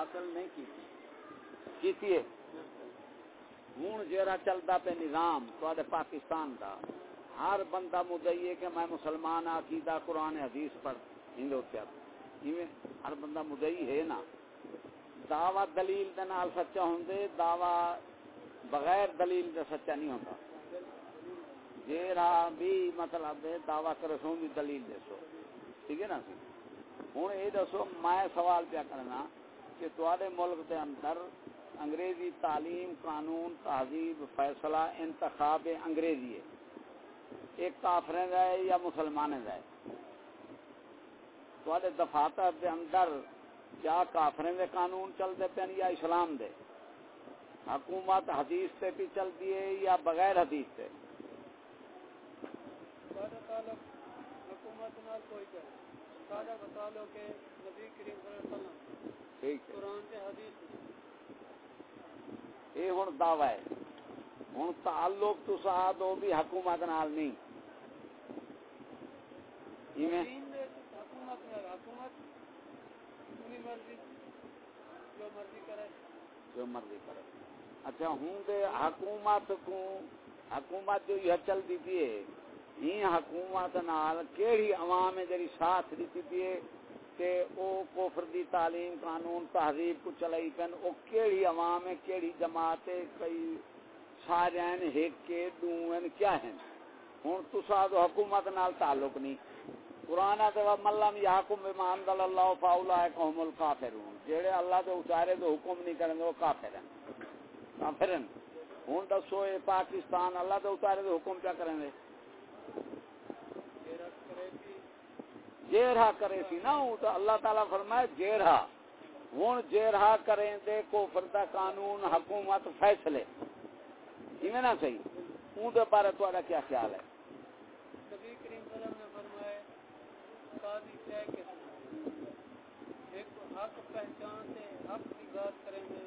حاصل نہیں کی کی ہوں جا چلتا پہ نظام تے پاکستان کا ہر بندہ مدعی ہے کہ میں مسلمان ہاں، عقیدہ قرآن حدیث پر ہندو ہندوتیا ہر بندہ مدعی ہے نا۔ دعوی دلیل دے نال سچا ہوں دعوی بغیر دلیل دے سچا نہیں ہوتا جیرا بھی مطلب دعوی کرے سو بھی دلیل دے سو۔ ٹھیک ہے نا؟ سی ہوں یہ دسو، میں سوال پیا کرنا۔ کہ تے ملک دے اندر انگریزی تعلیم، قانون، تہذیب، فیصلہ، انتخاب انگریزی ہے۔ ایک کافریں ہے یا مسلمان ہے؟ تے دفاتر دے اندر کیا کافریں دے قانون چلتے پہ یا اسلام دے؟ حکومت حدیث سے بھی چلتی ہے یا بغیر حدیث سے حکومت یہ ہوں دعوی ہے۔ ہوں تعلق تو دو بھی حکومت نال نہیں۔ جو مرضی کرے۔ اچھا ہوں دے حکومت کو، حکومت جو یہ چلتی تھی یہ حکومت نال کیڑی عوام ہے جڑی ساتھ دیتی تھی کہ او کفر دی تعلیم قانون تہذیب کو چلائی پن، او کیڑی عوام ہے، کیڑی جماعت ہے، کئی سارے ایک کے دوں کیا ہیں؟ ہوں تسا تو حکومت نال تعلق نہیں۔ قرآن تے ملم یحکم بما انزل اللہ فاولئک هم الکافرون۔ جڑے اللہ دے اتارے تو حکم نہیں کرن وہ کافر ہیں۔ کافر ہیں۔ ہن دسو اے پاکستان، اللہ دے اتارے تو حکم کیا کریں گے؟ جیرہا کرے سی نا تو اللہ تعالی فرمائے جیرہا ہوں جیرہا کریں دے کفر دا قانون، حکومت، فیصلے۔ ایویں نہ صحیح اون دے بارے تہاڈا کیا خیال ہے؟ نبی کریم صلی اللہ علیہ وسلم نے فرمایا، قاضی طے کے ایک حق پہچان دے حق کی بات کریں گے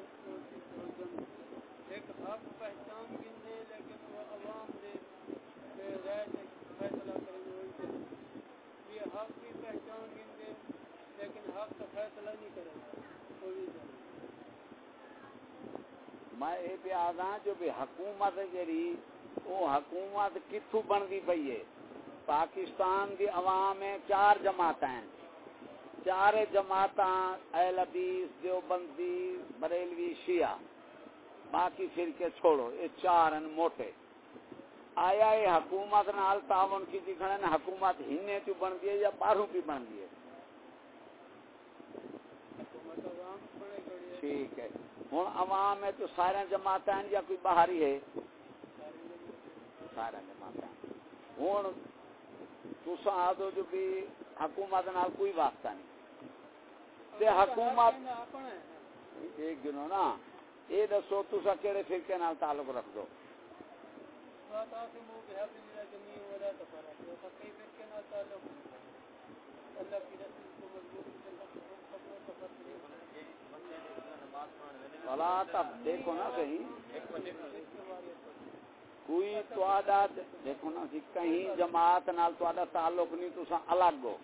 ایک حق پہچان گندے لیکن وہ عوام دے رائے فیصلہ کریں گے یہ حق کی پہچان گندے لیکن حق کا فیصلہ نہیں کریں کوئی میں یہ بھی آدھا جو بھی حکومت جڑی وہ حکومت کتوں بنتی پی ہے؟ پاکستان دی عوام میں چار جماعت ہیں چار جماعت اہل حدیث دیوبندی بریلوی شیعہ۔ باقی فرقے چھوڑو یہ چار ہیں موٹے۔ آیا یہ حکومت نال تعاون کی دکھنے حکومت ہنے چ بن دی ہے یا باہروں کی بن دی ہے ٹھیک ہے۔ ہوں عوام میں تو سارے جماعت ہیں یا کوئی باہری ہے؟ سارا جماعت ہیں۔ ہوں تسا آدھو جو بھی حکومت نال کوئی واسطہ نہیں۔ تے حکومت ایک دنوں نا یہ دسو تسا کہڑے فرقے نال تعلق رکھ دو اللہ کی دیکھو نا صحیح کوئی تواڈا دیکھو نا جی، کہیں جماعت نال تواڈا تعلق نہیں تسا الگ ہو۔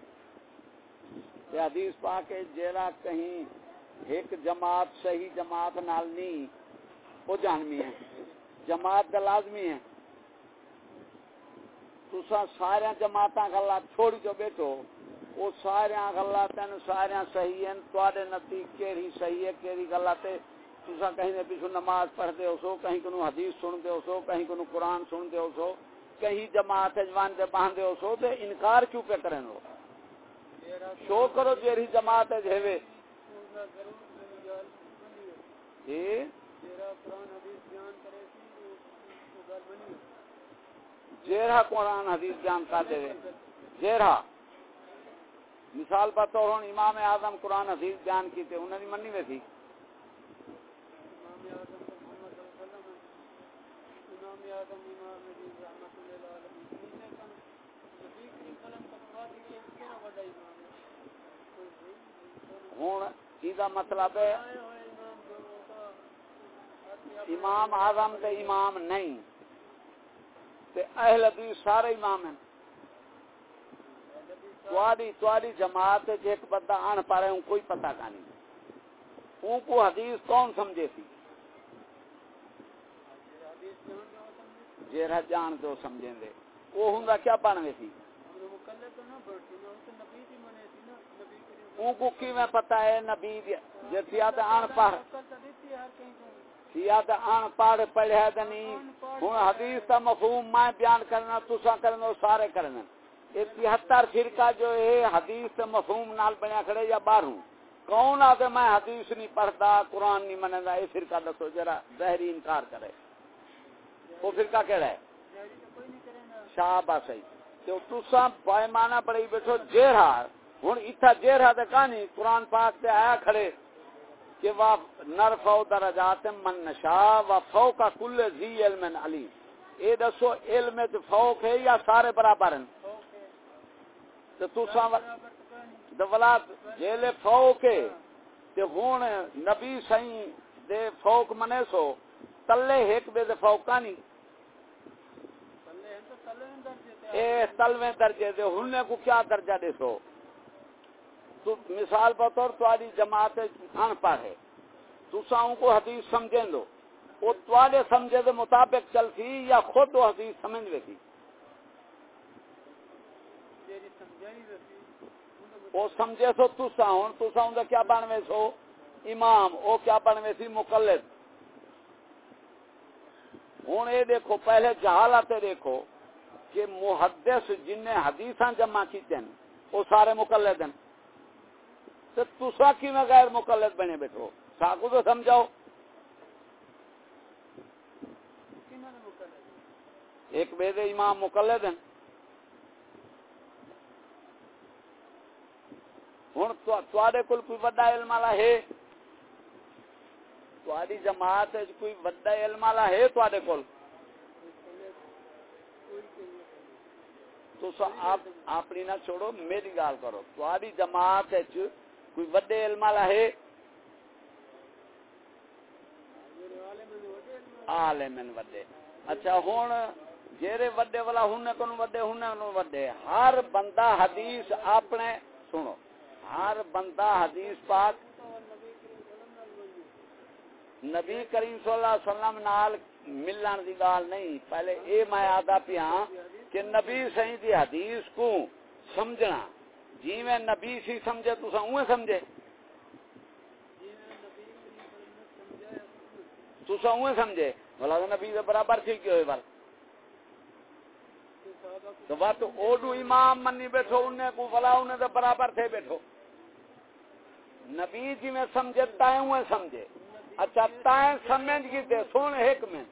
حدیث پا کے جیڑا کہیں ایک جماعت صحیح جماعت نال نہیں، وہ جانمی ہے۔ جماعت دا لازمی ہے۔ تسا سارے جماعتاں گلا چھوڑ جو بیٹھو۔ وہ سارے گلا تین سارے صحیح ہیں، تواڈے نتی کیڑی صحیح ہے، کیڑی گلا تے تسا کہیں نے پیچھو نماز پڑھتے ہو سو کہیں کنو حدیث سنتے ہو سو کہیں کنو قرآن سنتے ہو سو کہیں جماعت جوان دے باندھے ہو سو تے انکار کیوں پہ کریں ہو شو کرو جیری جماعت ہے جہوے جی؟ جیرا قرآن حدیث جان کا دے جیرا مثال پر طور امام اعظم قرآن حدیث جان کی تھے انہوں نے منی میں تھی۔ ہوں یہ مطلب ہے امام آزم تے امام نہیں۔ تے اہل حدیث سارے امام ہیں۔ تواڈی تواڈی جماعت ایک بندہ ان پڑھے ہوں، کوئی پتہ کا نہیں۔ ان کو حدیث کون سمجھے تھی جیرا جان دو سمجھیں دے۔ وہ ہوں کیا بنوے تھی ان کو کی میں پتا ہے؟ نبی جتیا تو ان پڑھ سیا تو ان پڑھ پڑھیا تو نہیں ہوں حدیث کا مفہوم میں بیان کرنا تسا کرنا، سارے کرنا۔ یہ تہتر فرقہ جو ہے، حدیث کے مفہوم نال بنیا کھڑے یا باہروں؟ کون آتے؟ میں حدیث نہیں پڑھتا، قرآن نہیں منگا یہ فرقہ دسو جرا ظہری انکار کرے۔ وہ فرقہ کہڑا ہے؟ شاہ با صحیح تو تسا پیمانہ پڑی بیٹھو جیرا ہوں اتنا جیرا تو کہانی قرآن پاک سے آیا کھڑے کہ وہ نرفو درجات من نشا و فو کا کل زی علم علی اے دسو، علم فوق ہے یا سارے برابر ہیں؟ تو تسا جیلے فوق ہے، تے نبی سائیں دے فوق منے سو، تلے بے دے اے تلویں درجے دے کو کیا درجہ دے سو؟ تو مثال بطور تواری جماعت ان پڑھ ہے۔ تو کو حدیث سمجھیں دو۔ وہ توارے سمجھے دے مطابق چلتی یا خود وہ حدیث سمجھ لیتی وہ سمجھے سو تسا ہوں تسا ہوں کیا بنوے سو؟ امام وہ کیا بنوے سی؟ مقلد۔ ہوں یہ دیکھو، پہلے جہالت دیکھو کہ محدث جن نے حدیث جمع کی ہیں وہ سارے مقلد ہیں۔ تو تسا کی میں غیر مقلد بنے بیٹھو؟ ساکو تو سمجھاؤ۔ ایک بے امام مقلد ہیں۔ ہوں تے کول کوئی وڈا علم والا ہے؟ تاری جماعت کوئی وڈا علم والا ہے تے کول؟ تو آپ اپنی نہ چھوڑو، میری گال کرو۔ تاری جماعت کوئی وڈے علم والا ہے؟ عالمن وڈے۔ اچھا ہوں جیرے وڈے والا ہن کون وڈے؟ ہن وڈے۔ ہر بندہ حدیث اپنے سنو۔ ہر بندہ حدیث پاک نبی کریم صلی اللہ علیہ وسلم نال ملن دی گال نہیں۔ پہلے اے میں آدھا پیا کہ نبی صحیح دی حدیث کو سمجھنا۔ جی میں نبی سی سمجھے تو اوے سمجھے۔ تو اوے سمجھے۔ بھلا نبی دے برابر تھی کیوں بار تو بات اوڈو امام منی بیٹھو انہیں کو بلا انہیں دے برابر تھے بیٹھو۔ نبی جی میں سمجھے، تائیں ہوئے سمجھے۔ اچھا تائیں سمجھ کی دے، سن ایک میں۔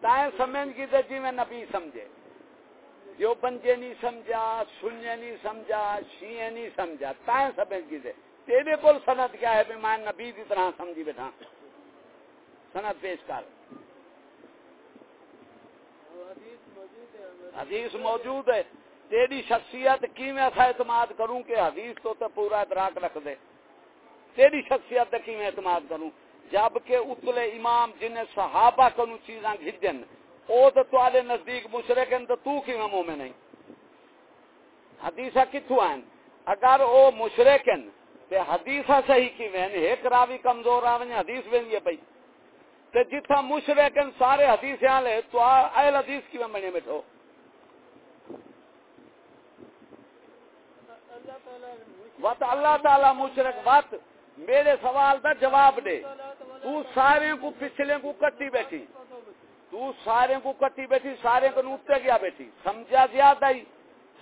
تائیں سمجھ کی دے جی میں نبی سمجھے۔ جو بنجے نہیں سمجھا، سنجے نہیں سمجھا شیئے نہیں سمجھا، تائیں سمجھ کی دے۔ تیرے کول سند کیا ہے؟ میں نبی دی طرح سمجھی بیٹھا۔ سند پیش کر۔ حدیث موجود ہے۔ تیری شخصیت کی میں ایسا اعتماد کروں کہ حدیث تو تے پورا ادراک رکھ دے۔ تیری شخصیت کی میں اعتماد کروں؟ جبکہ اتلے امام جنہیں صحابہ کنو چیزاں گھجن او تو توالے نزدیک مشرک ہیں تو تو کی میں مومن نہیں حدیثہ کتھو آئیں اگر او مشرک ہیں، تے حدیثہ صحیح کی میں ایک راوی کمزور آویں حدیث میں یہ پئی تے جتھا مشرک ہیں، سارے حدیث یہاں لے، تو اہل حدیث کی میں بنے بیٹھو۔ وقت، اللہ تعالی مشرک، وقت۔ میرے سوال کا جواب دے۔ تو سارے کو پچھلے کو کٹی بیٹھی۔ تو سارے کو کٹی بیٹھی، سارے کو نوتے گیا بیٹھی۔ سمجھا زیادہ ہی،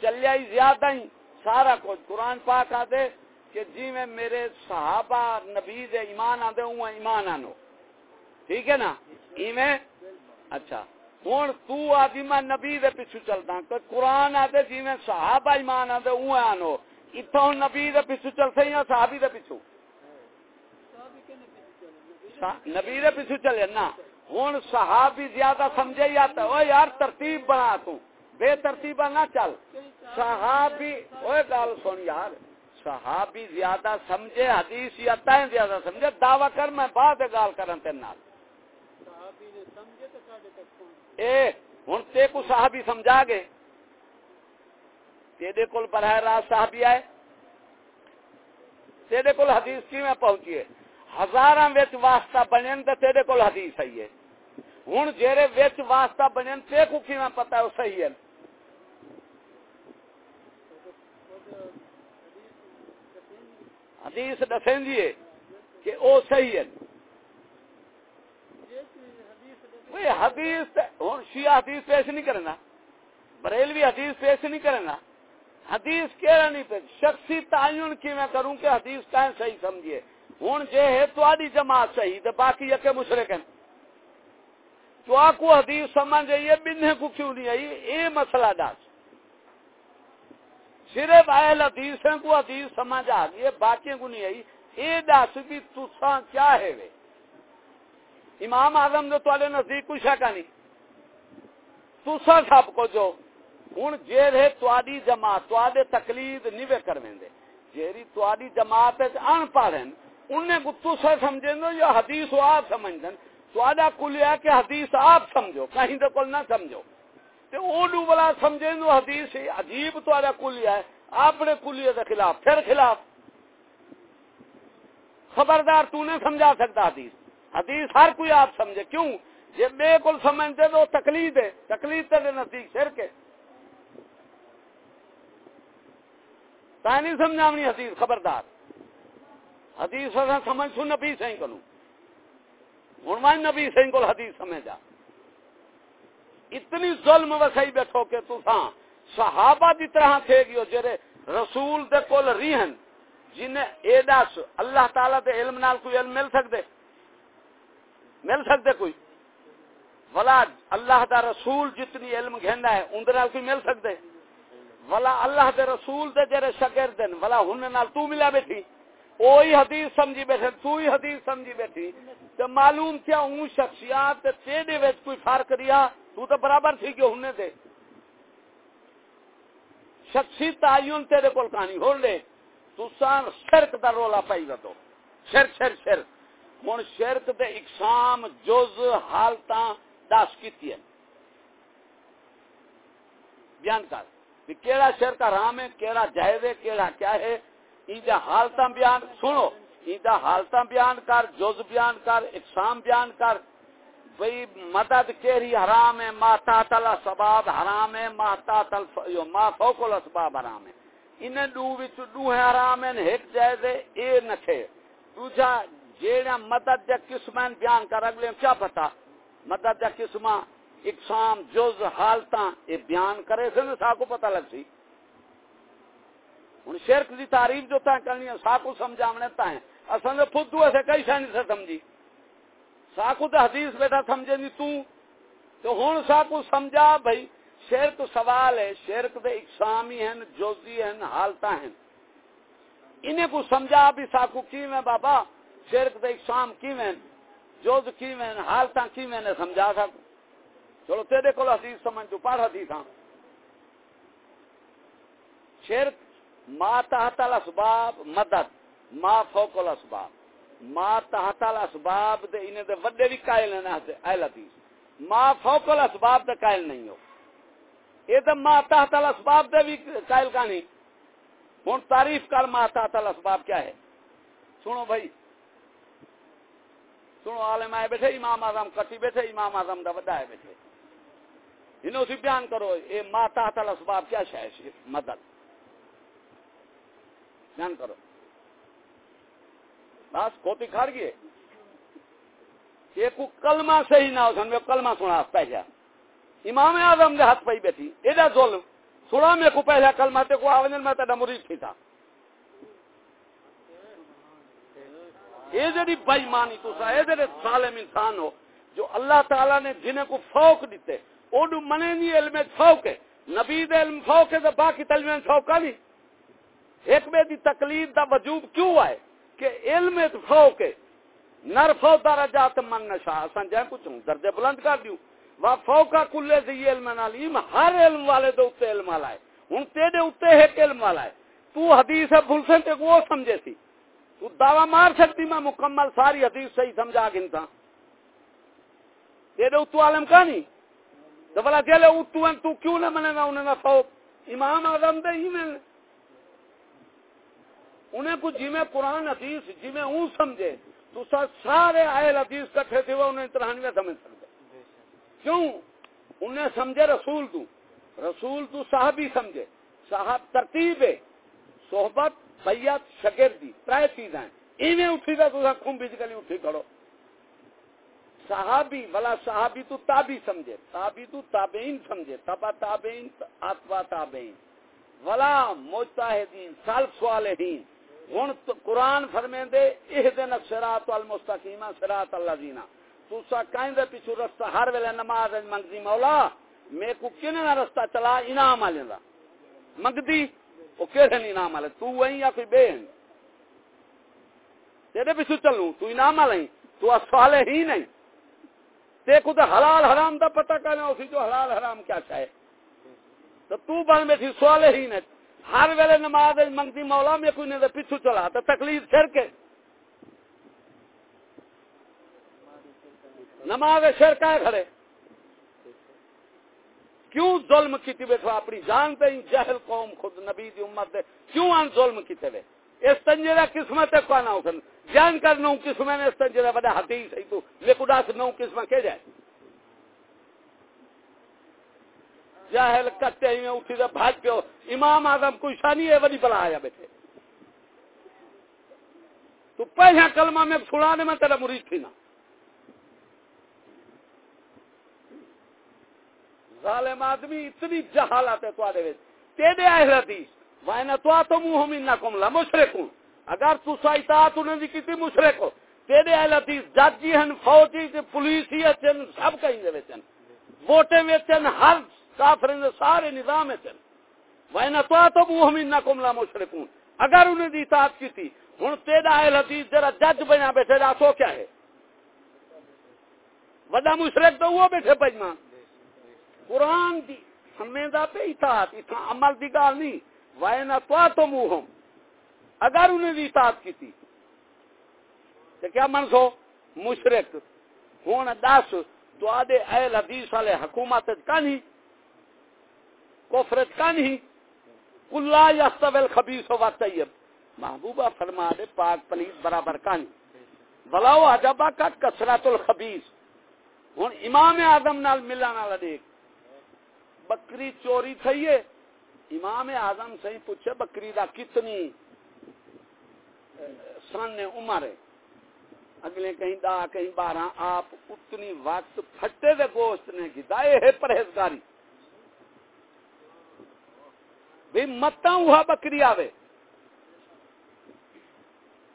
چلیا ہی زیادہ ہی۔ سارا کچھ قرآن پاک آدھے کہ جی میں میرے صحابہ، نبی دے ایمان آدھے ہوں ایمان آنو۔ ٹھیک ہے نا؟ ایمیں اچھا۔ ہوں تو آدھی میں نبی دے پیچھو چلتا تو قرآن آدھے جی میں صحابہ ایمان آدھے ہوں آنو۔ اتنا نبی دے پیچھو چلتے یا صحابی دے پیچھو نبی پیچھو چلے نا۔ ہوں صحابی زیادہ سمجھے یا تو یار ترتیب بنا تو۔ بے ترتیب نہ چل۔ صحابی اوے گل سن یار۔ صحابی زیادہ سمجھے حدیث یا تائیں زیادہ سمجھے۔ دعوی کر میں بعد گال کرن تے نال۔ اے ہن تے کو صحابی سمجھا گے تیرے کول براہ راست صحابی آئے۔ تیرے کول حدیث کی میں پہنچی ہے؟ ہزار واسطہ بنن تو تیرے کو حدیث ہے۔ ہوں جیرے وچ واسطہ بنن تے کو کی پتا ہے وہ صحیح ہے۔ حدیث دسیں دیے کہ او صحیح ہے۔ حدیث ہوں شیعہ حدیث پیش نہیں کرنا، بریلوی حدیث پیش نہیں کرنا۔ حدیث کہڑا نہیں پیش، شخصی تعین کی میں کروں کہ حدیث کہیں صحیح سمجھیے ہوں جے ہے تو جماعت صحیح تو باقی یکے مشرق ہیں۔ تو آپ کو حدیث سمجھ آئیے بننے کو کیوں نہیں آئی؟ یہ مسئلہ دس۔ صرف اہل حدیث ہیں کو حدیث سمجھ آ گئی باقی کو نہیں آئی۔ یہ دس بھی تسا کیا ہے وے؟ امام اعظم نے تے نزدیک کوئی شکا نہیں؟ تسا سب کو جو ہوں جیر ہے تاری جماعت تے تقلید نہیں وے کر دے جیری تاری جماعت ان پڑھ ہیں انہیں کو تسا سمجھیں یا حدیث و آپ سمجھ دیں تو کل ہے کہ حدیث آپ سمجھو، کہیں تو کل نہ سمجھو۔ تے او ڈو بلا سمجھیں تو حدیث عجیب تو آدھا کل ہے۔ اپنے کلیے کے خلاف، پھر خلاف۔ خبردار تو نے سمجھا سکتا حدیث۔ حدیث ہر کوئی آپ سمجھے۔ کیوں؟ یہ بے کل سمجھتے تو تکلیف ہے۔ تکلیف تے نزدیک شرک ہے۔ تا نہیں سمجھاونی حدیث، خبردار۔ حدیث سمجھ سو نبی سے کروں ہوں میں نبی سی کو حدیث سمجھا اتنی ظلم وسائی بیٹھو کہ تو صحابہ دی طرح تھے گیو جرے رسول دے کول ریہن جنہیں ایڈا اللہ تعالیٰ دے علم نال کوئی علم مل سکتے مل سکتے کوئی؟ ولا اللہ دا رسول جتنی علم گھندا ہے اندر نال کوئی مل سکتے ولا اللہ دے رسول دے جرے شاگرد ولا ہن نال تو ملا بیٹھی۔ وہی حدیث سمجھی بیٹھے، تو ہی حدیث سمجھی بیٹھی۔ تو معلوم کیا ہوں شخصیات تیرے وچ کوئی فرق ریا تو تو برابر تھی کہ ہونے دے۔ شخصی تعین تیرے کول کہانی ہو لے۔ تو سان شرک دا رولا پائی گا تو۔ شرک شرک شرک ہوں شرک دے اقسام، جز، حالتاں دس کیتی ہے بیان کر کیڑا شرک حرام ہے، کیڑا جائز ہے، کیڑا کیا ہے؟ ایجا حالتاں بیان سنو ایجا حالتاں بیان کر، جز بیان کر، اقسام بیان کر۔ بھئی مدد کیری حرام ہے، ما تحت سباب حرام ہے، ما تحت ما فوق الاسباب حرام ہے۔ انہیں دو وچ دو ہے حرام ہے ایک جائز ہے، اے نکھے دوجا، جیڑا مدد جا قسمان بیان کر، اگلے کیا پتا؟ مدد جا قسمان اقسام، جز، حالتاں، اے بیان کرے سے سا کو پتہ لگ سی۔ ہوں شرک کی تعریف جو تھی کرنی ہے، ساکو سمجھاونے تائیں اصل میں فدو ایسے کئی شہ نہیں سے سمجھی۔ ساکو تو حدیث بیٹا سمجھے نہیں تو تو ہوں ساکو سمجھا بھائی شرک سوال ہے، شرک دے اقسامی ہیں جوزی ہیں حالتا ہیں انہیں کو سمجھا بھی ساکو کی میں بابا؟ شرک دے اقسام کی میں جوز کی میں حالتا کی میں نے سمجھا سکو چلو تیرے کو حدیث سمجھ تو پڑھ حدیث ہاں شرک ما تحت الاسباب مدد، ما فوق الاسباب. ما تحت الاسباب دے انہیں دے وڈے بھی قائل ہیں اہل حدیث ما فوق الاسباب دے قائل نہیں ہو۔ یہ تو ما تحت الاسباب دے بھی قائل کا نہیں ہوں تعریف کر ما تحت الاسباب کیا ہے۔ سنو بھائی۔ سنو عالم آئے بیٹھے، امام اعظم کٹی بیٹھے، امام اعظم دا وڈا ہے بیٹھے۔ انہوں سے بیان کرو، یہ ما تحت الاسباب کیا شاید مدد۔ بیان کرو۔ بس کوتی کھڑ گئے ایک کلمہ صحیح نہ ہو سن میں کلمہ سنا پہلا امام اعظم دے ہاتھ پئی بیٹھی۔ ایڈا ظلم۔ سنا میں کو پہلا کلمہ، تے کو آوندن میں تے مرید تھی تھا۔ یہ جڑی بے ایمانی تو سا، اے جڑے ظالم انسان ہو، جو اللہ تعالی نے جنہیں کو فوق دیتے اوڈو منے نہیں علم فوق ہے۔ نبی دے علم فوق ہے تو باقی تعلیم فوق نہیں ایک بے دی تقلید دا وجوب کیوں آئے؟ کہ علم فوق ہے۔ نر فو درجات من نشا اساں جے کچھ درجے بلند کر دیو وا فوقا کلے ذی علم علیم ہر علم والے دے اوتے علم والا ہے۔ ہن تیرے اوتے ایک علم والا ہے۔ تو حدیث بھول سے تے وہ سمجھے سی۔ تو دعوی مار سکتی میں مکمل ساری حدیث صحیح سمجھا گنتا تیرے اوتو عالم کا نہیں؟ تو بلا چلے اوتو ہیں تو کیوں نہ منے گا انہیں نہ فوق امام اعظم دے ہی میں انہیں کو جی میں قرآن حدیث جی میں اون سمجھے تو سارے آئے حدیث کٹھے تھے وہ انہیں ترانوے سمجھ سکتے کیوں؟ انہیں سمجھے رسول تو۔ رسول تو صحابی سمجھے۔ صاحب ترتیب ہے۔ صحبت بیعت شگردی ترائے چیزیں ایویں اٹھی دا تو بیچ گلی اٹھی کھڑو۔ صحابی ولا صحابی تو تابی سمجھے۔ تابی تو تابعین سمجھے۔ تبا تابعین اتوا تابعین۔ ولا مجتہدین سالف صالحین ہن قرآن فرمے دے اہدن الصراط المستقیم، صراط الذین تو سا کہیں دے پیچھے رستہ، ہر ویلے نماز منگدی مولا، میں کو کنے رستہ چلا؟ انعام آلیں دا۔ منگدی؟ او کیڑے نہیں انعام آلے؟ تو وہیں یا کوئی بے ہیں تیرے پیچھے چلوں، تو انعام آلیں تو صالح ہی نہیں۔ تے کو حلال حرام دا پتہ کرنا اسی جو حلال حرام کیا چاہے تو تو بن میں تھی ہی نہیں۔ ہر ویلے نماز منگتی مولا میں کوئی نہیں پیچھو چلا تو تکلیف سر کے۔ نماز سر کا کھڑے؟ کیوں ظلم کیتی بیٹھو اپنی جان پہ جہل قوم خود نبی دی امت دے۔ کیوں ان ظلم کیتے وے؟ اس تنجرہ قسمت ہے کوئی نہ ہو جان کر نو قسمت نے اس تنجرہ بڑا حدیث ہے تو لیکن اس نو قسمت کے جائے۔ جاہل کتے ہی میں اٹھی دے بھاج پیو۔ امام آدم کوئی شانی ہے وڈی بلا آیا بیٹھے۔ تو پہلے کلمہ میں چھڑانے میں تیرا مرید تھی نا۔ ظالم آدمی اتنی جہالت ہے تو آدھے ویس تیرے اہل حدیث، وائنا تو آتو موہ منکم لمشرکون اگر تو سائتات انہیں دی کتی مشرکو تیرے اہل حدیث جاجی ہیں فوجی پولیسی ہیں سب کہیں دے ویچن ووٹیں ویچن ہر کافر سارے نظام ہیں وائنا تو تو وہ نہ کملا مشرکون اگر انہیں دی اطاعت کی تھی، ہن تیرا اہل حدیث جرا جج بنا بیٹھے دا سو کیا ہے؟ وڈا مشرک تو وہ بیٹھے پجما قرآن دی ہمیں دا پہ اطاعت اتنا عمل دی گال نہیں۔ وائنا تو تو موہم اگر انہیں دی اطاعت کی تھی، تو کیا منسو؟ مشرک ہوں دس، تو آدھے اہل حدیث والے حکومت کا نہیں۔ کفرت کا نہیں۔ کلا یستویل خبیث و طیب محبوبہ فرما دے، پاک پلیس برابر کا نہیں۔ بلاو عجبہ کا کسرت الخبیث۔ ہوں امام اعظم نال ملنا والا دیکھ۔ بکری چوری تھی ہے۔ امام اعظم سے ہی پوچھے، بکری دا کتنی سن عمر ہے؟ اگلے کہیں دا کہیں بارہ، آپ اتنی وقت پھٹے دے گوشت نے کی دائے ہے پرہیزگاری۔ بھی متا ہوا بکری آوے۔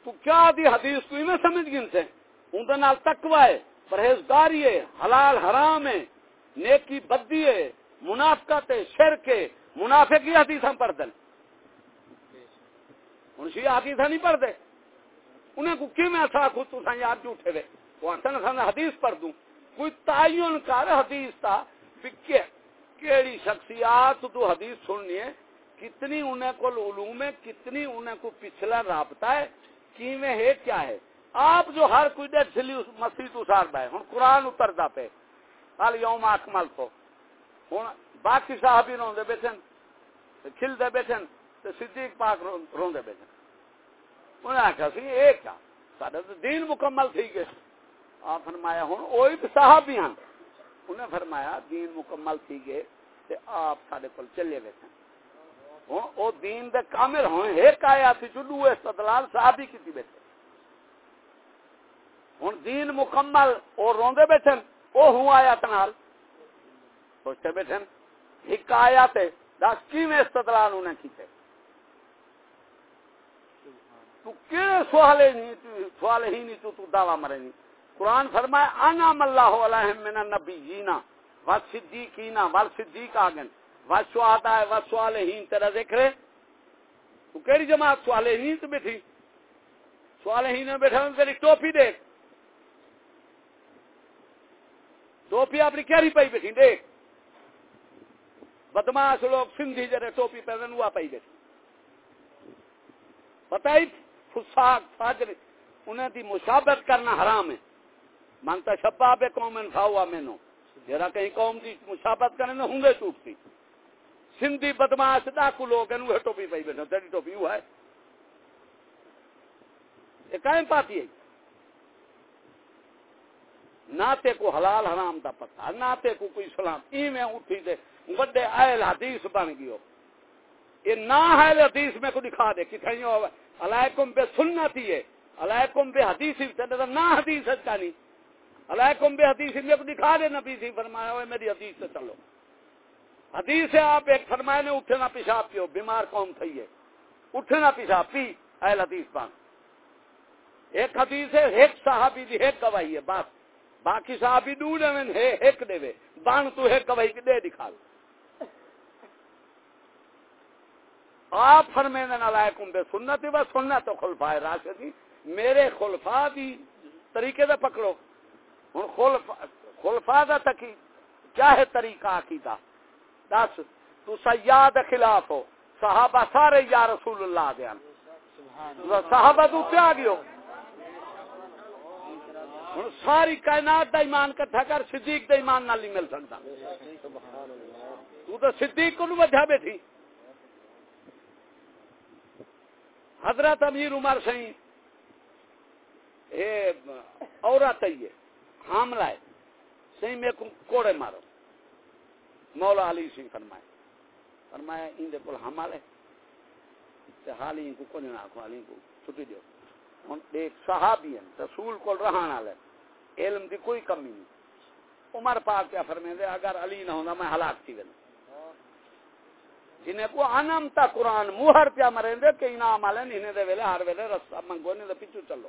تو کیا دی حدیث تو میں سمجھ گن سے؟ ان دے نال تقوی ہے، پرہیزگاری ہے، حلال حرام ہے، نیکی بدی ہے، منافقت ہے، شرک ہے۔ منافق کی حدیث ہم پڑھ دیں۔ ان شیعہ حدیث نہیں پڑھ دے۔ انہیں کو کی میں ایسا خود تو سان یاد جھوٹے دے وہ آسان خان حدیث پڑھ دوں۔ کوئی تعین کر حدیث تھا کیڑی شخصیات تو حدیث سننی ہے۔ کتنی انہیں کو علوم ہے، کتنی انہیں کو پچھلا رابطہ ہے کی میں ہے، کیا ہے؟ آپ جو ہر کوئی دے چلی مسیح تو سار ہے ہوں قرآن اترتا پہ کل یوم اکمل تو۔ ہوں باقی صاحب ہی روندے بیٹھن کھل دے بیٹھن تو صدیق پاک روندے بیٹھن۔ انہیں آخیا سی یہ کیا؟ سارے تو دین مکمل تھی گئے۔ آپ فرمایا ہوں وہی تو صاحب ہی ہیں انہیں فرمایا، دین مکمل تھی گئے آپ سارے کو چلے بیٹھن۔ بیٹھے او دین دے کامل ہوئے ایک آیا تھی جو دو استدلال صحابی کی تھی بیٹھے۔ ہن دین مکمل اور روندے بیٹھن، او ہوں آیا تنال سوچتے بیٹھن، ایک آیا تے دس کی میں استدلال انہیں کیتے؟ تو کیڑے سوال ہی نہیں سوال ہی نہیں تو تو دعویٰ مرے نہیں قرآن فرمائے انعم اللہ علیہم من النبیین، والصدیقین، والصدیق آگن۔ وشہداء وصالحین تیرا ذکر ہے۔ تو کیڑی جماعت صالحین تو بیٹھی؟ صالحین میں بیٹھا تیری ٹوپی دیکھ۔ ٹوپی اپنی کیری پائی بیٹھی؟ دیکھ۔ بدماش لوگ سندھی جڑے ٹوپی پہنن ہوا پائی بیٹھی۔ پتہ ہی فساق، فاجر انہیں دی مشابت کرنا حرام ہے۔ مانتا شباب قوم فاوا مینو جرا کہیں قوم دی مشابت کرنے ہوں گے ٹوٹتی سندھی بدماش ڈاکو لوگ ہیں وہ ٹوپی پائی بیٹھے تیری ٹوپی وہ ہے۔ یہ قائم پاتی ہے۔ نہ کو حلال حرام دا پتہ نہ کو کوئی سلام۔ ایویں اٹھی دے بڑے اہل حدیث بن گیو یہ نہ اہل حدیث میں کو دکھا دے کہ کہیں ہو علیکم بے سنتی ہے۔ علیکم بے حدیث تے نہ حدیث کا نہیں علیکم بے حدیث میں کو دکھا دے، نبی سی فرمایا ہوئے میری حدیث سے چلو۔ حدیث سے آپ ایک فرمائے نے اٹھنا پیشاب پیو، بیمار قوم تھی ہے۔ اٹھنا پیشاب، پی، اہل حدیث بان۔ ایک حدیث ہے، ایک صحابی دی ایک گواہی ہے، بس۔ باقی صحابی دو دے میں ہے، ایک دے وے۔ بان تو ایک گواہی کی دے دکھا آپ فرمین علیکم بے سنت و سنت خلفاء راشدی میرے خلفاء بھی طریقے دے پکڑو۔ ہن خلفاء خلفاء دا تکی کیا ہے طریقہ، عقیدہ۔ دس تو سیاد خلاف ہو۔ صحابہ سارے یا رسول اللہ دیان صحابہ تو پہ آگیو ہوں ساری کائنات دا ایمان کٹھا کر صدیق دا ایمان نال نہیں مل سکتا۔ تو تو صدیق کو وجہ بیٹھی حضرت امیر عمر سی عورت ہے حاملہ ہے۔ سی میں کوڑے مارو۔ مولا علی سی فرمائے فرمایا ان دے کول حمل ہے۔ تے حال ہی کو کونے نہ کو علی کو چھٹی دیو۔ ہن ایک صحابی ہیں رسول کول رہن والے۔ علم دی کوئی کمی نہیں۔ عمر پاک کیا فرمائے دے اگر علی نہ ہوندا میں ہلاک تھی ویل جنہیں کو انم تا قرآن موہر پیا مریں دے کہ انعام والے نہیں دے ویلے ہر ویلے رستہ منگو نہیں دے پیچھے چلو۔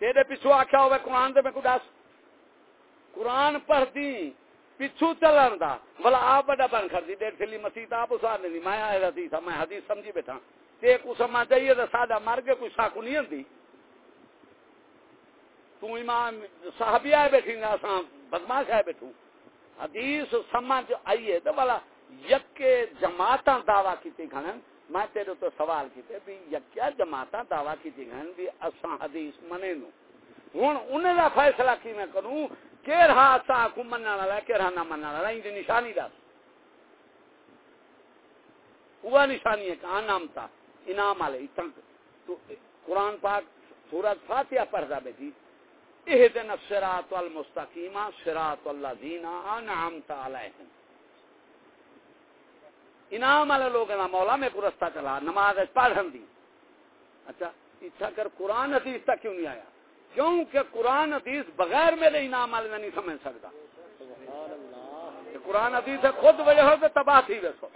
تیرے پیچھے آکھیا ہوئے قرآن دے میں کو دس۔ قرآن پڑھ دی پیچھو چلن دا۔ بلا آپ بڑا بن کر دی ڈیڑھ فلی مسیح تا آپ اسار نہیں میں آئے حدیث میں حدیث سمجھی بیٹھا۔ تے کو سما چاہیے تو سادہ مر کے کوئی ساکو نہیں ہوندی تو امام صحابی آئے بیٹھی نا اساں بدماش آئے بیٹھوں حدیث سمجھ آئیے تو بلا یک جماعتاں دعویٰ کیتے گھنن۔ میں تیرے تو سوال کیتے بھی یکیا جماعتاں دعویٰ کیتے گھنن بھی اساں حدیث منے نو۔ ہن انہاں دا فیصلہ کی میں کروں؟ کہ رہا اساں کو منن والا کہ رہا نہ منن والا این نشانی دا وہ نشانی ہے کہ ہاں نام تھا انعام والے تو قرآن پاک سورت فاتحہ پڑھتا بیٹھی اهدنا الصراط المستقيم صراط الذين انعمت عليهم انعام والے لوگ نا مولا میں کو رستہ چلا نماز پڑھن دی۔ اچھا اچھا کر قرآن حدیث تک کیوں نہیں آیا؟ کیونکہ قرآن حدیث بغیر میرے انعام والے نہیں سمجھ سکتا۔ قرآن حدیث خود وجہ ہو کہ تباہ تھی ویسو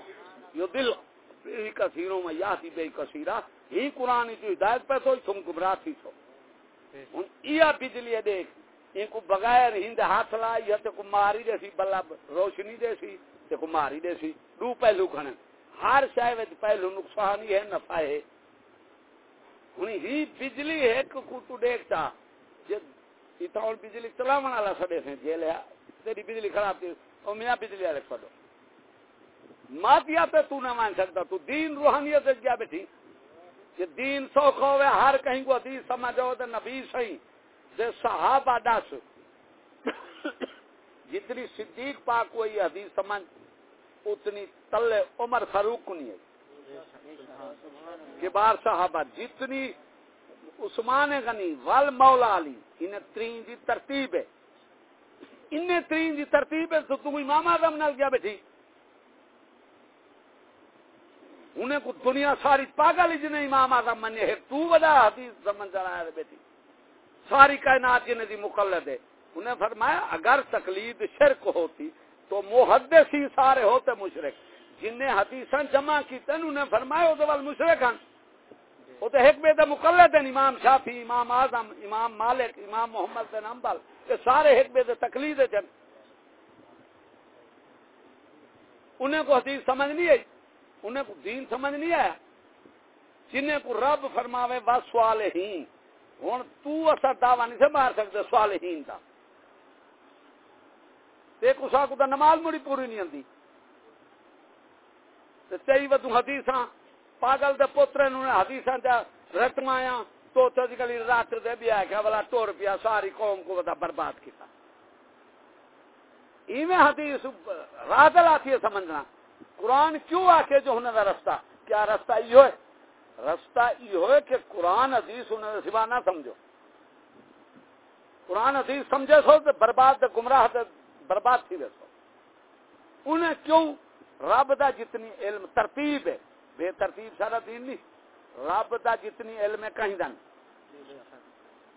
یہ دل کثیروں میں یا تھی بے کثیرہ، ہی قرآن کی ہدایت پہ تو تم گمراہ تھی سو۔ ہوں یہ بجلی دیکھ۔ ان کو بغیر ہند ہاتھ لا یہ تو ماری دے سی بلب روشنی دے سی تے کو ماری دے سی دو پہلو کھنے ہر شے وچ پہلو نقصان ہی ہے، نفع ہے۔ ہن ہی بجلی ایک کو تو دیکھتا جے بجلی چلاون والا سڑے سے جیل ہے تیری بجلی خراب تھی او میاں بجلی والے چھوڑو ماتیا پہ تو نہ مان سکتا تو دین روحانیت سے کیا بیٹھی کہ دین سوکھا ہوئے ہر کہیں کو حدیث سمجھو تے نبی صحیح دے صحابہ دس جتنی صدیق پاک ہوئی حدیث سمجھ اتنی تلے عمر فاروق کو نہیں ہے کہ بار صحابہ جتنی عثمان غنی وال مولا علی۔ انہیں ترین دی ترتیب ہے۔ انہیں ترین دی ترتیب ہے، تو تم امام اعظم نال گیا بیٹھی؟ انہیں کو دنیا ساری پاگل ہی جنہیں امام اعظم منے ہے۔ تو ودا حدیث سمجھ رہا ہے بیٹی ساری کائنات جنہیں دی مقلد ہے۔ انہیں فرمایا، اگر تقلید شرک ہوتی، تو محدثی سارے ہوتے مشرک۔ جن نے حدیثاں جمع کی تن انہیں فرمایا، وہ وال مشرک ہیں وہ تو ایک بے مقلد ہیں، امام شافی امام اعظم، امام مالک، امام محمد بن حنبل، یہ سارے ایک بے تقلید جن۔ انہیں کو حدیث سمجھ نہیں آئی، انہیں کو دین سمجھ نہیں آیا، جنہیں کو رب فرماوے بس سوال ہی ہوں تو اثر دعوی نہیں سے مار سکتے سوال ہی کا کسا کو نماز مڑی پوری نہیں آتی چی ودو حدیث ہاں پاگل دے پوترے حدیث رٹوایا تو کلی رات دے بھی آیا والا ٹور پیا، ساری قوم کو بتا برباد کیا ایویں حدیث رات آتی ہے سمجھنا۔ قرآن کیوں آ کے جو ہونے کا رستہ؟ کیا رستہ یہ ہے رستہ یہ ہے کہ قرآن حدیث ہونے کا سوا نہ سمجھو۔ قرآن حدیث سمجھے سو تو برباد گمراہ برباد تھی ویسو انہیں کیوں؟ رب دا جتنی علم ترتیب ہے۔ بے ترتیب سارا دین نہیں۔ رب دا جتنی علم ہے کہیں دن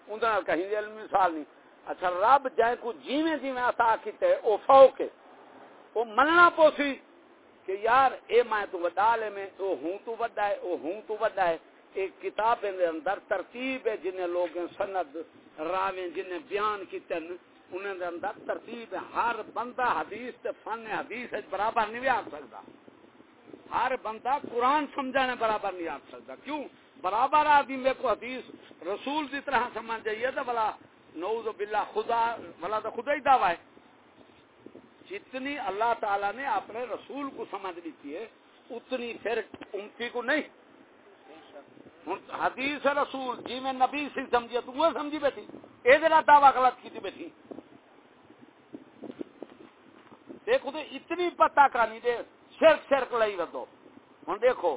اندر کہیں علم مثال نہیں۔ اچھا رب جائے کو جیویں جیویں عطا کیتے او فوق ہے او مننا پوسی کہ یار، اے میں تو وڈا لے میں او ہوں تو وڈا ہے، او ہوں تو وڈا ہے۔ ایک کتاب دے اندر ترتیب ہے جن لوگ سند، راویں جن بیان کیتے انہاں دے اندر ترتیب ہے۔ ہر بندہ حدیث تے فن حدیث برابر نہیں آ سکتا ہر بندہ قرآن سمجھانے برابر نہیں آ سکتا۔ کیوں؟ برابر آدمی میرے کو حدیث رسول کی طرح سمجھ جائیے تو بلا نعوذ باللہ خدا بلا تو خدا ہی دعویٰ ہے۔ جتنی اللہ تعالیٰ نے اپنے رسول کو سمجھ لیتی ہے اتنی پھر امتی کو نہیں۔ حدیث رسول جی میں نبی سی سمجھے، تو وہ سمجھی بیٹھی۔ یہ ذرا دعویٰ غلط کی تھی بیٹھی۔ دیکھو تو اتنی پتہ کہانی دے۔ شرک شرک لئی ردو ہوں دیکھو،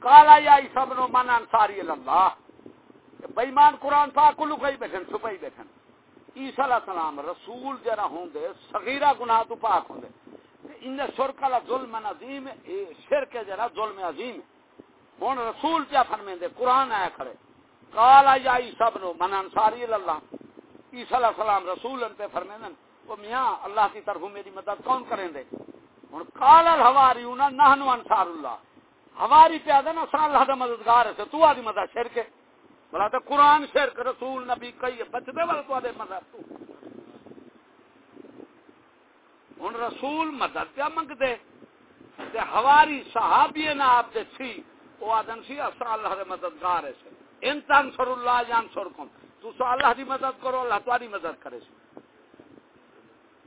کالا یا سب نو من انصاری اللہ بےمان قرآن پاک کو لکائی بیٹھن، چھپائی بیٹھن۔ عیسیٰ علیہ السلام رسول جرا ہوں دے، صغیرہ گناہ تو پاک ہوں دے۔ ان شرک والا ظلم عظیم شرک جرا ظلم عظیم۔ ہوں رسول کیا فرمے دے، قرآن آیا کھڑے۔ کالا یا سب نو من انصاری اللہ عیسیٰ علیہ السلام رسول ان پہ فرمے وہ میاں، اللہ کی طرف میری مدد کون کریں دے؟ ہوں کال ہماری نہ انصار اللہ۔ ہماری پیادہ نا سال اللہ دا مددگار ہے۔ تو آدھی مدد شیر کے بلا تو قرآن شیر کے رسول، نبی، کئی بچتے والا تو آدھے مدد۔ تو ہوں رسول مدد کیا منگتے تے ہماری صحابی نہ آپ دے سی وہ آدم سی اصل اللہ دے مددگار ہے ان تنصر اللہ جان سر کم۔ تو سو اللہ دی مدد کرو، اللہ تاری مدد کرے سی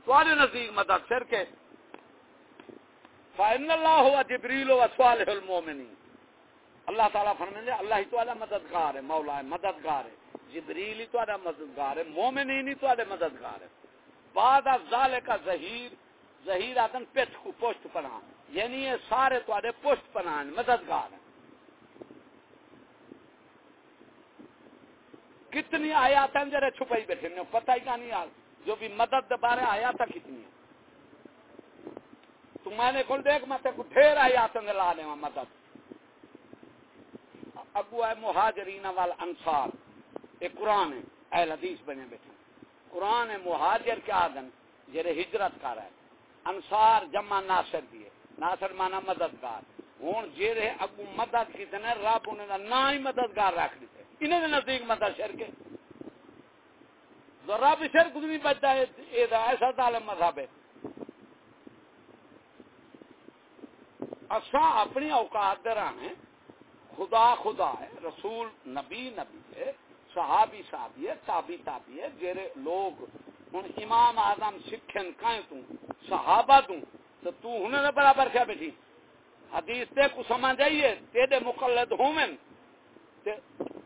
تاری نزدیک مدد شیر کے فائن اللہ ہوا جبریل و صالح اللہ تعالیٰ فرمائیں اللہ ہی تو مددگار ہے، مولا ہے، مددگار ہے۔ جبریل ہی تو مددگار ہے، مومنین ہی تو مددگار ہے۔ بعد افضال کا ظہیر ظہیر آدن پچھ کو پوشت پناہ۔ یعنی یہ سارے تو پوشت پناہ مددگار ہیں۔ کتنی آیات ہیں جرے چھپائی بیٹھے پتہ ہی کا نہیں جو بھی مدد بارے آیا تھا کتنی ہے تو میں نے کھول دیکھ، میں تے کو ڈھیر آئی آسن لا لے مدد۔ ابو ہے مہاجرین وال انصار۔ ایک قرآن ہے، اہل حدیث بنے بیٹھے۔ قرآن ہے مہاجر کیا آدن جرے ہجرت کر ہے۔ انصار جمع ناصر دیے ناصر مانا مددگار۔ ہوں جیرے ابو مدد کی تنے رب انہیں نہ ہی مددگار رکھ دیتے۔ انہیں نزدیک مدد شر کے۔ رب شرک نہیں بچتا ہے ایسا تعلیم مذہب ہے۔ اصا اپنی اوقات ہیں خدا خدا ہے، رسول نبی نبی ہے، صحابی صحابی ہے، تابی تابی ہے جیرے لوگ ہوں امام آدم سکھن کائیں تو صحابہ تو تو تو ہنے نہ برابر کیا بیٹھی؟ حدیث تے کو سمجھ آئیے تیرے مقلد ہوں تے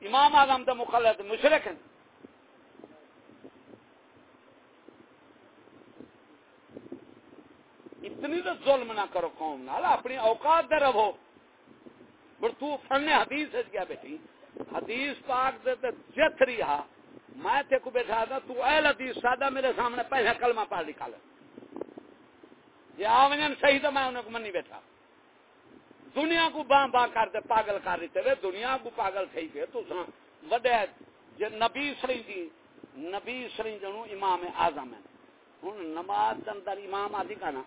امام آدم تے مقلد مشرک ہیں اتنی تو ظلم نہ کرو قوم نال، اپنی اوقات دے رہو۔ پر تو فن حدیث ہے جی کیا بیٹھی۔ حدیث پاک دے تے جت رہا میں تے کو بیٹھا تھا تو اہل حدیث سادہ میرے سامنے پہلا کلمہ پڑھ نکال جی آوین صحیح تو میں انہیں کو منی بیٹھا۔ دنیا کو باں باں کر دے، پاگل کر دیتے وے۔ دنیا کو پاگل تھئی گئے، تو ساں وڈے جے نبی سری جی نبی سری جنو امام اعظم ہے ہن نماز دے اندر امام آدھی کا نا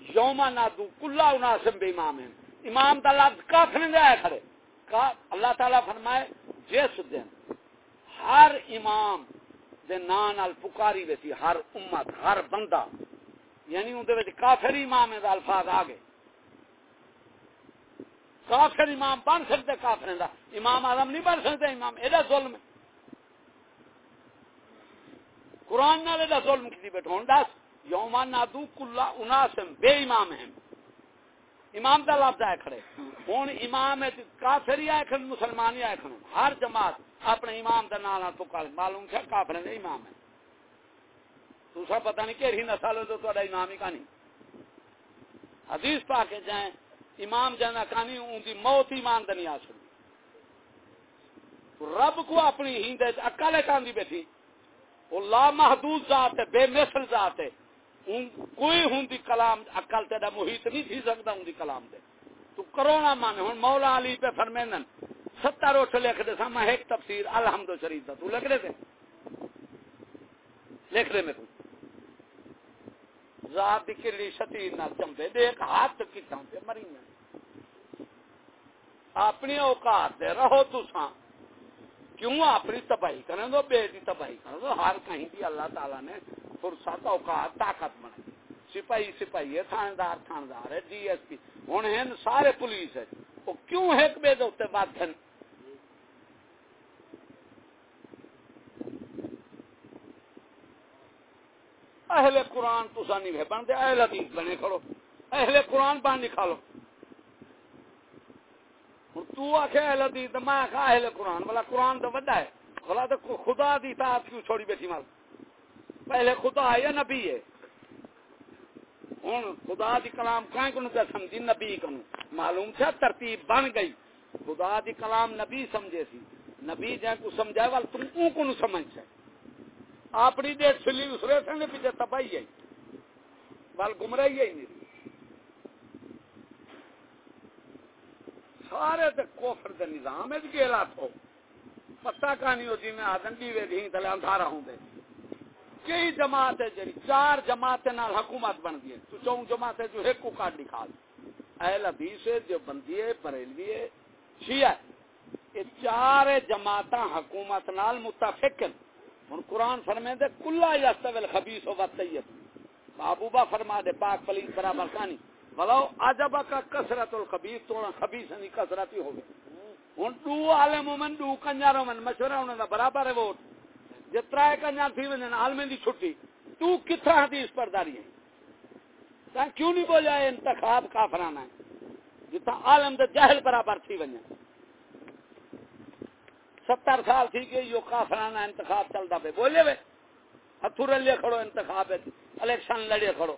یوم نادو کلا اناسم بے امام ہیں۔ امام دا لفظ کافر نہیں آیا کھڑے۔ اللہ تعالیٰ فرمائے، جس دن ہر امام دے نان ال پکاری ویسی ہر امت، ہر بندہ یعنی اندر وچ کافر امام دا الفاظ آ گئے کافر امام بن سکتے کافر دا۔ امام اعظم نہیں بن سکتے امام ایڈا ظلم قرآن نال ایڈا ظلم کسی بیٹھون دس۔ یومان نادو کلا اناسم، بے امام ہیں۔ امام دا لفظ آئے کھڑے۔ ہوں امام کافر ہی آئے کھڑے مسلمان ہی آئے کھڑے۔ ہر جماعت اپنے امام دا نانا تو کل معلوم کیا کافر دے امام ہے دوسرا پتہ نہیں کہ نسل ہو تو امام ہی کا نہیں۔ حدیث پا کے جائیں امام جانا کہانی ان کی موت ایمان دنی آ سکتی رب کو اپنی ہند اکالے کاندھی بیٹھی؟ وہ لا محدود ذات ہے، بے مثل ذات ہے۔ کوئی ہوں دی کلام اکل تیرا محیط نہیں تھی سکتا ہوں دی کلام دے۔ تو کرونا مان، ہوں مولا علی پہ فرمینن ستر اٹھ لکھ دے ساما ایک تفسیر، الحمد و شریف دا، تو لکھ دے دے۔ لکھ دے میں تو ذات دی کرڑی شتیر نہ چمبے دے ایک ہاتھ کی چمبے مری میں اپنی اوقات دے، رہو تو ساں۔ کیوں؟ اپنی تباہی کریں دو، بے دی تباہی کریں دو۔ ہر کہیں بھی اللہ تعالیٰ نے فرصت، اوقات، طاقت بنائی سپاہی سپاہی ہے تھاندار تھاندار ہے ڈی ایس پی۔ ہوں ہیں سارے پولیس ہے وہ کیوں ایک بے دے بات اہل قرآن تو نہیں ہے بنتے، اہل حدیث بنے کھڑو۔ اہل قرآن بان نکالو تو آخ اہل حدیث، میں آخا اہل قرآن بلا قرآن تو وڈا ہے۔ بلا تو خدا دی اطاعت کیوں چھوڑی بیٹھی مال؟ پہلے خدا ہے یا نبی ہے؟ ہوں، خدا دی کلام کہیں کو سمجھی؟ نبی کو معلوم تھا ترتیب بن گئی۔ خدا دی کلام نبی سمجھے سی۔ نبی جائے کو سمجھائے والا تم اون کو سمجھ سے اپنی ڈیٹ سلی دوسرے سنگے پیچھے تباہی ہے۔ بال گمراہی ہے نہیں۔ سارے تے کوفر دے نظام ہے گیلا تھو۔ پتہ کہانی ہو جی میں آدم دیوے دیں تلے اندھارا ہوں دے۔ کئی جماعت ہے جی چار جماعت نال حکومت بن گئی تو چون جماعت ہے جو ایک کو کاٹ نکال۔ اہل حدیث ہے، جو بندی ہے، بریلوی ہے، شیعہ یہ چار جماعت حکومت نال متفق ہیں۔ ہن قرآن فرمے دے کلا یستوی الخبیث و الطیب۔ محبوبہ فرما دے، پاک پلیس برابر کانی ولو عجب کا کثرت الخبیث، تو خبیث نہیں کثرت ہی ہوگی۔ ہن دو عالم من دو کنجاروں من مشورہ انہاں دا برابر ہے ووٹ۔ جترا کنجار تھی ونن عالم دی چھٹی۔ تو کتھا حدیث پرداری ہے تا کیوں نہیں بولیا ہے انتخاب کافرانہ ہے؟ جتا عالم دے جاہل برابر تھی ونن ستر سال تھی کہ یہ کافرانہ انتخاب چلتا پہ بولے وے ہتھور لے کھڑو انتخاب الیکشن لڑے کھڑو۔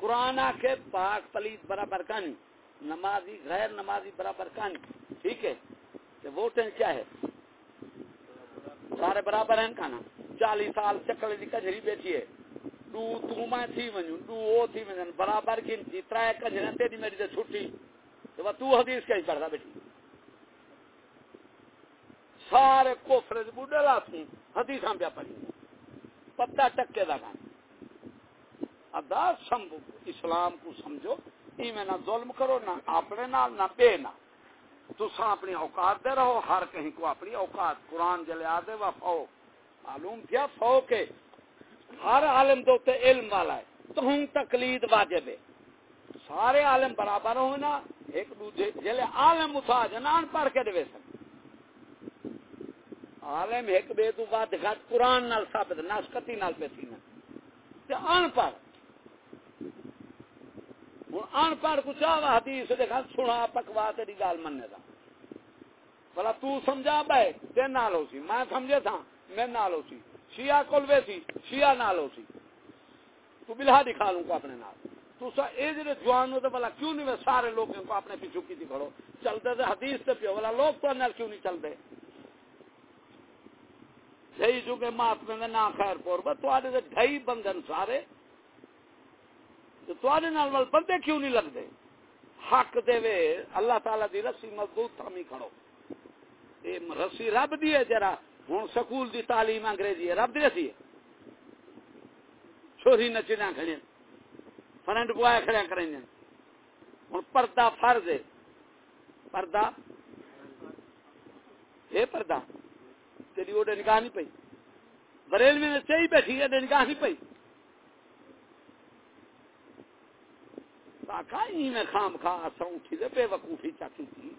قرآن کے پاک پلیت برابر کانی نمازی غیر نمازی برابر کانی ٹھیک ہے؟ کہ ووٹیں کیا ہے؟ سارے برابر ہیں کھانا چالیس سال چکر دی کجری بیٹھی ہے دو تو میں تھی ونجو دو او تھی ونجن برابر گنتی ترائے کجریں تے دی میری تے چھٹی تو تو حدیث کہیں پڑھتا بیٹھی سارے کوفر بوڈے لاسوں حدیث پیا پڑھی پتا ٹکے دا کام ادا سمجھو اسلام کو سمجھو ایویں نہ ظلم کرو نہ اپنے نال نہ بے نہ تسا اپنی اوقات دے رہو، ہر کہیں کو اپنی اوقات، قرآن جلے آدے و فو معلوم کیا؟ فو کے ہر عالم دو تے علم والا ہے۔ تو ہوں تقلید واجب ہے۔ سارے عالم برابر ہونا ایک دوسرے جلے عالم اتھا جنان پڑھ کے دے سکتے عالم ایک بے تو بات گھٹ قرآن نال ثابت، ناسکتی نال پہ تھی نا۔ تے ان پڑھ۔ ہن ان پڑھ کو چاوا حدیث دیکھا سنا پکوا تیری گال مننے دا۔ بلا تو سمجھا بے تے نال ہو سی۔ میں سمجھے تھا، میں نال ہو سی۔ شیعہ کول سی، شیعہ نال ہو سی۔ تو بلہا دکھا لوں کو اپنے نال۔ تو سا اے جڑے جوان ہوتے بلا کیوں نہیں میں سارے لوگوں کو اپنے پیچھے کی کھڑو۔ چلتے تھے حدیث تے پیو۔ بلا لوگ تو نال کیوں نہیں چلتے ڈھائی جو کہ مات میں نہ خیر پور۔ با تو آدھے ڈھائی بندن سارے تو نال بندے کیوں نہیں لگ دے حق دے وے اللہ تعالیٰ دی رسی مضبوط تھامی کھڑو۔ اے رسی رب دی ہے جرا ہوں سکول دی تعلیم انگریزی ہے، رب دی رسی ہے۔ چھوری نچنا کھڑے فرنٹ بوائے کھڑے کریں ہوں پردہ فرض ہے۔ پردہ؟ اے پردہ، تیری وہ نکاح نہیں پئی۔ بریل میں چاہیے بیٹھی ہے نکاح نہیں پئی۔ میں خام خا اٹھی دے، بے وقوفی چکی تھی۔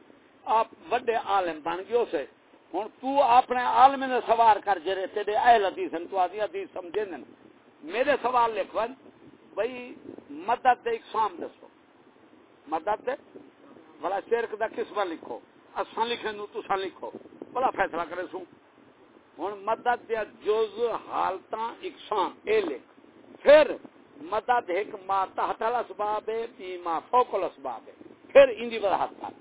آپ وڈے عالم بن گئے اسے۔ ہوں تو اپنے عالم نے سوار کر جرے تیرے اہل حدیث ہیں، تو آدھی حدیث سمجھے نن۔ میرے سوال لکھ ون بھائی مدد دے اقسام دسو۔ مدد دے؟ بلا شرک دا قسمہ لکھو۔ اساں لکھیں نو تو لکھو۔ بلا فیصلہ کرے سوں۔ ہوں مدد دیا جز حالت اقسام اے لکھ۔ پھر مدد ایک ما تحت الاسباب ہے پی ما فوق الاسباب ہے۔ پھر ان دی وضاحت کر۔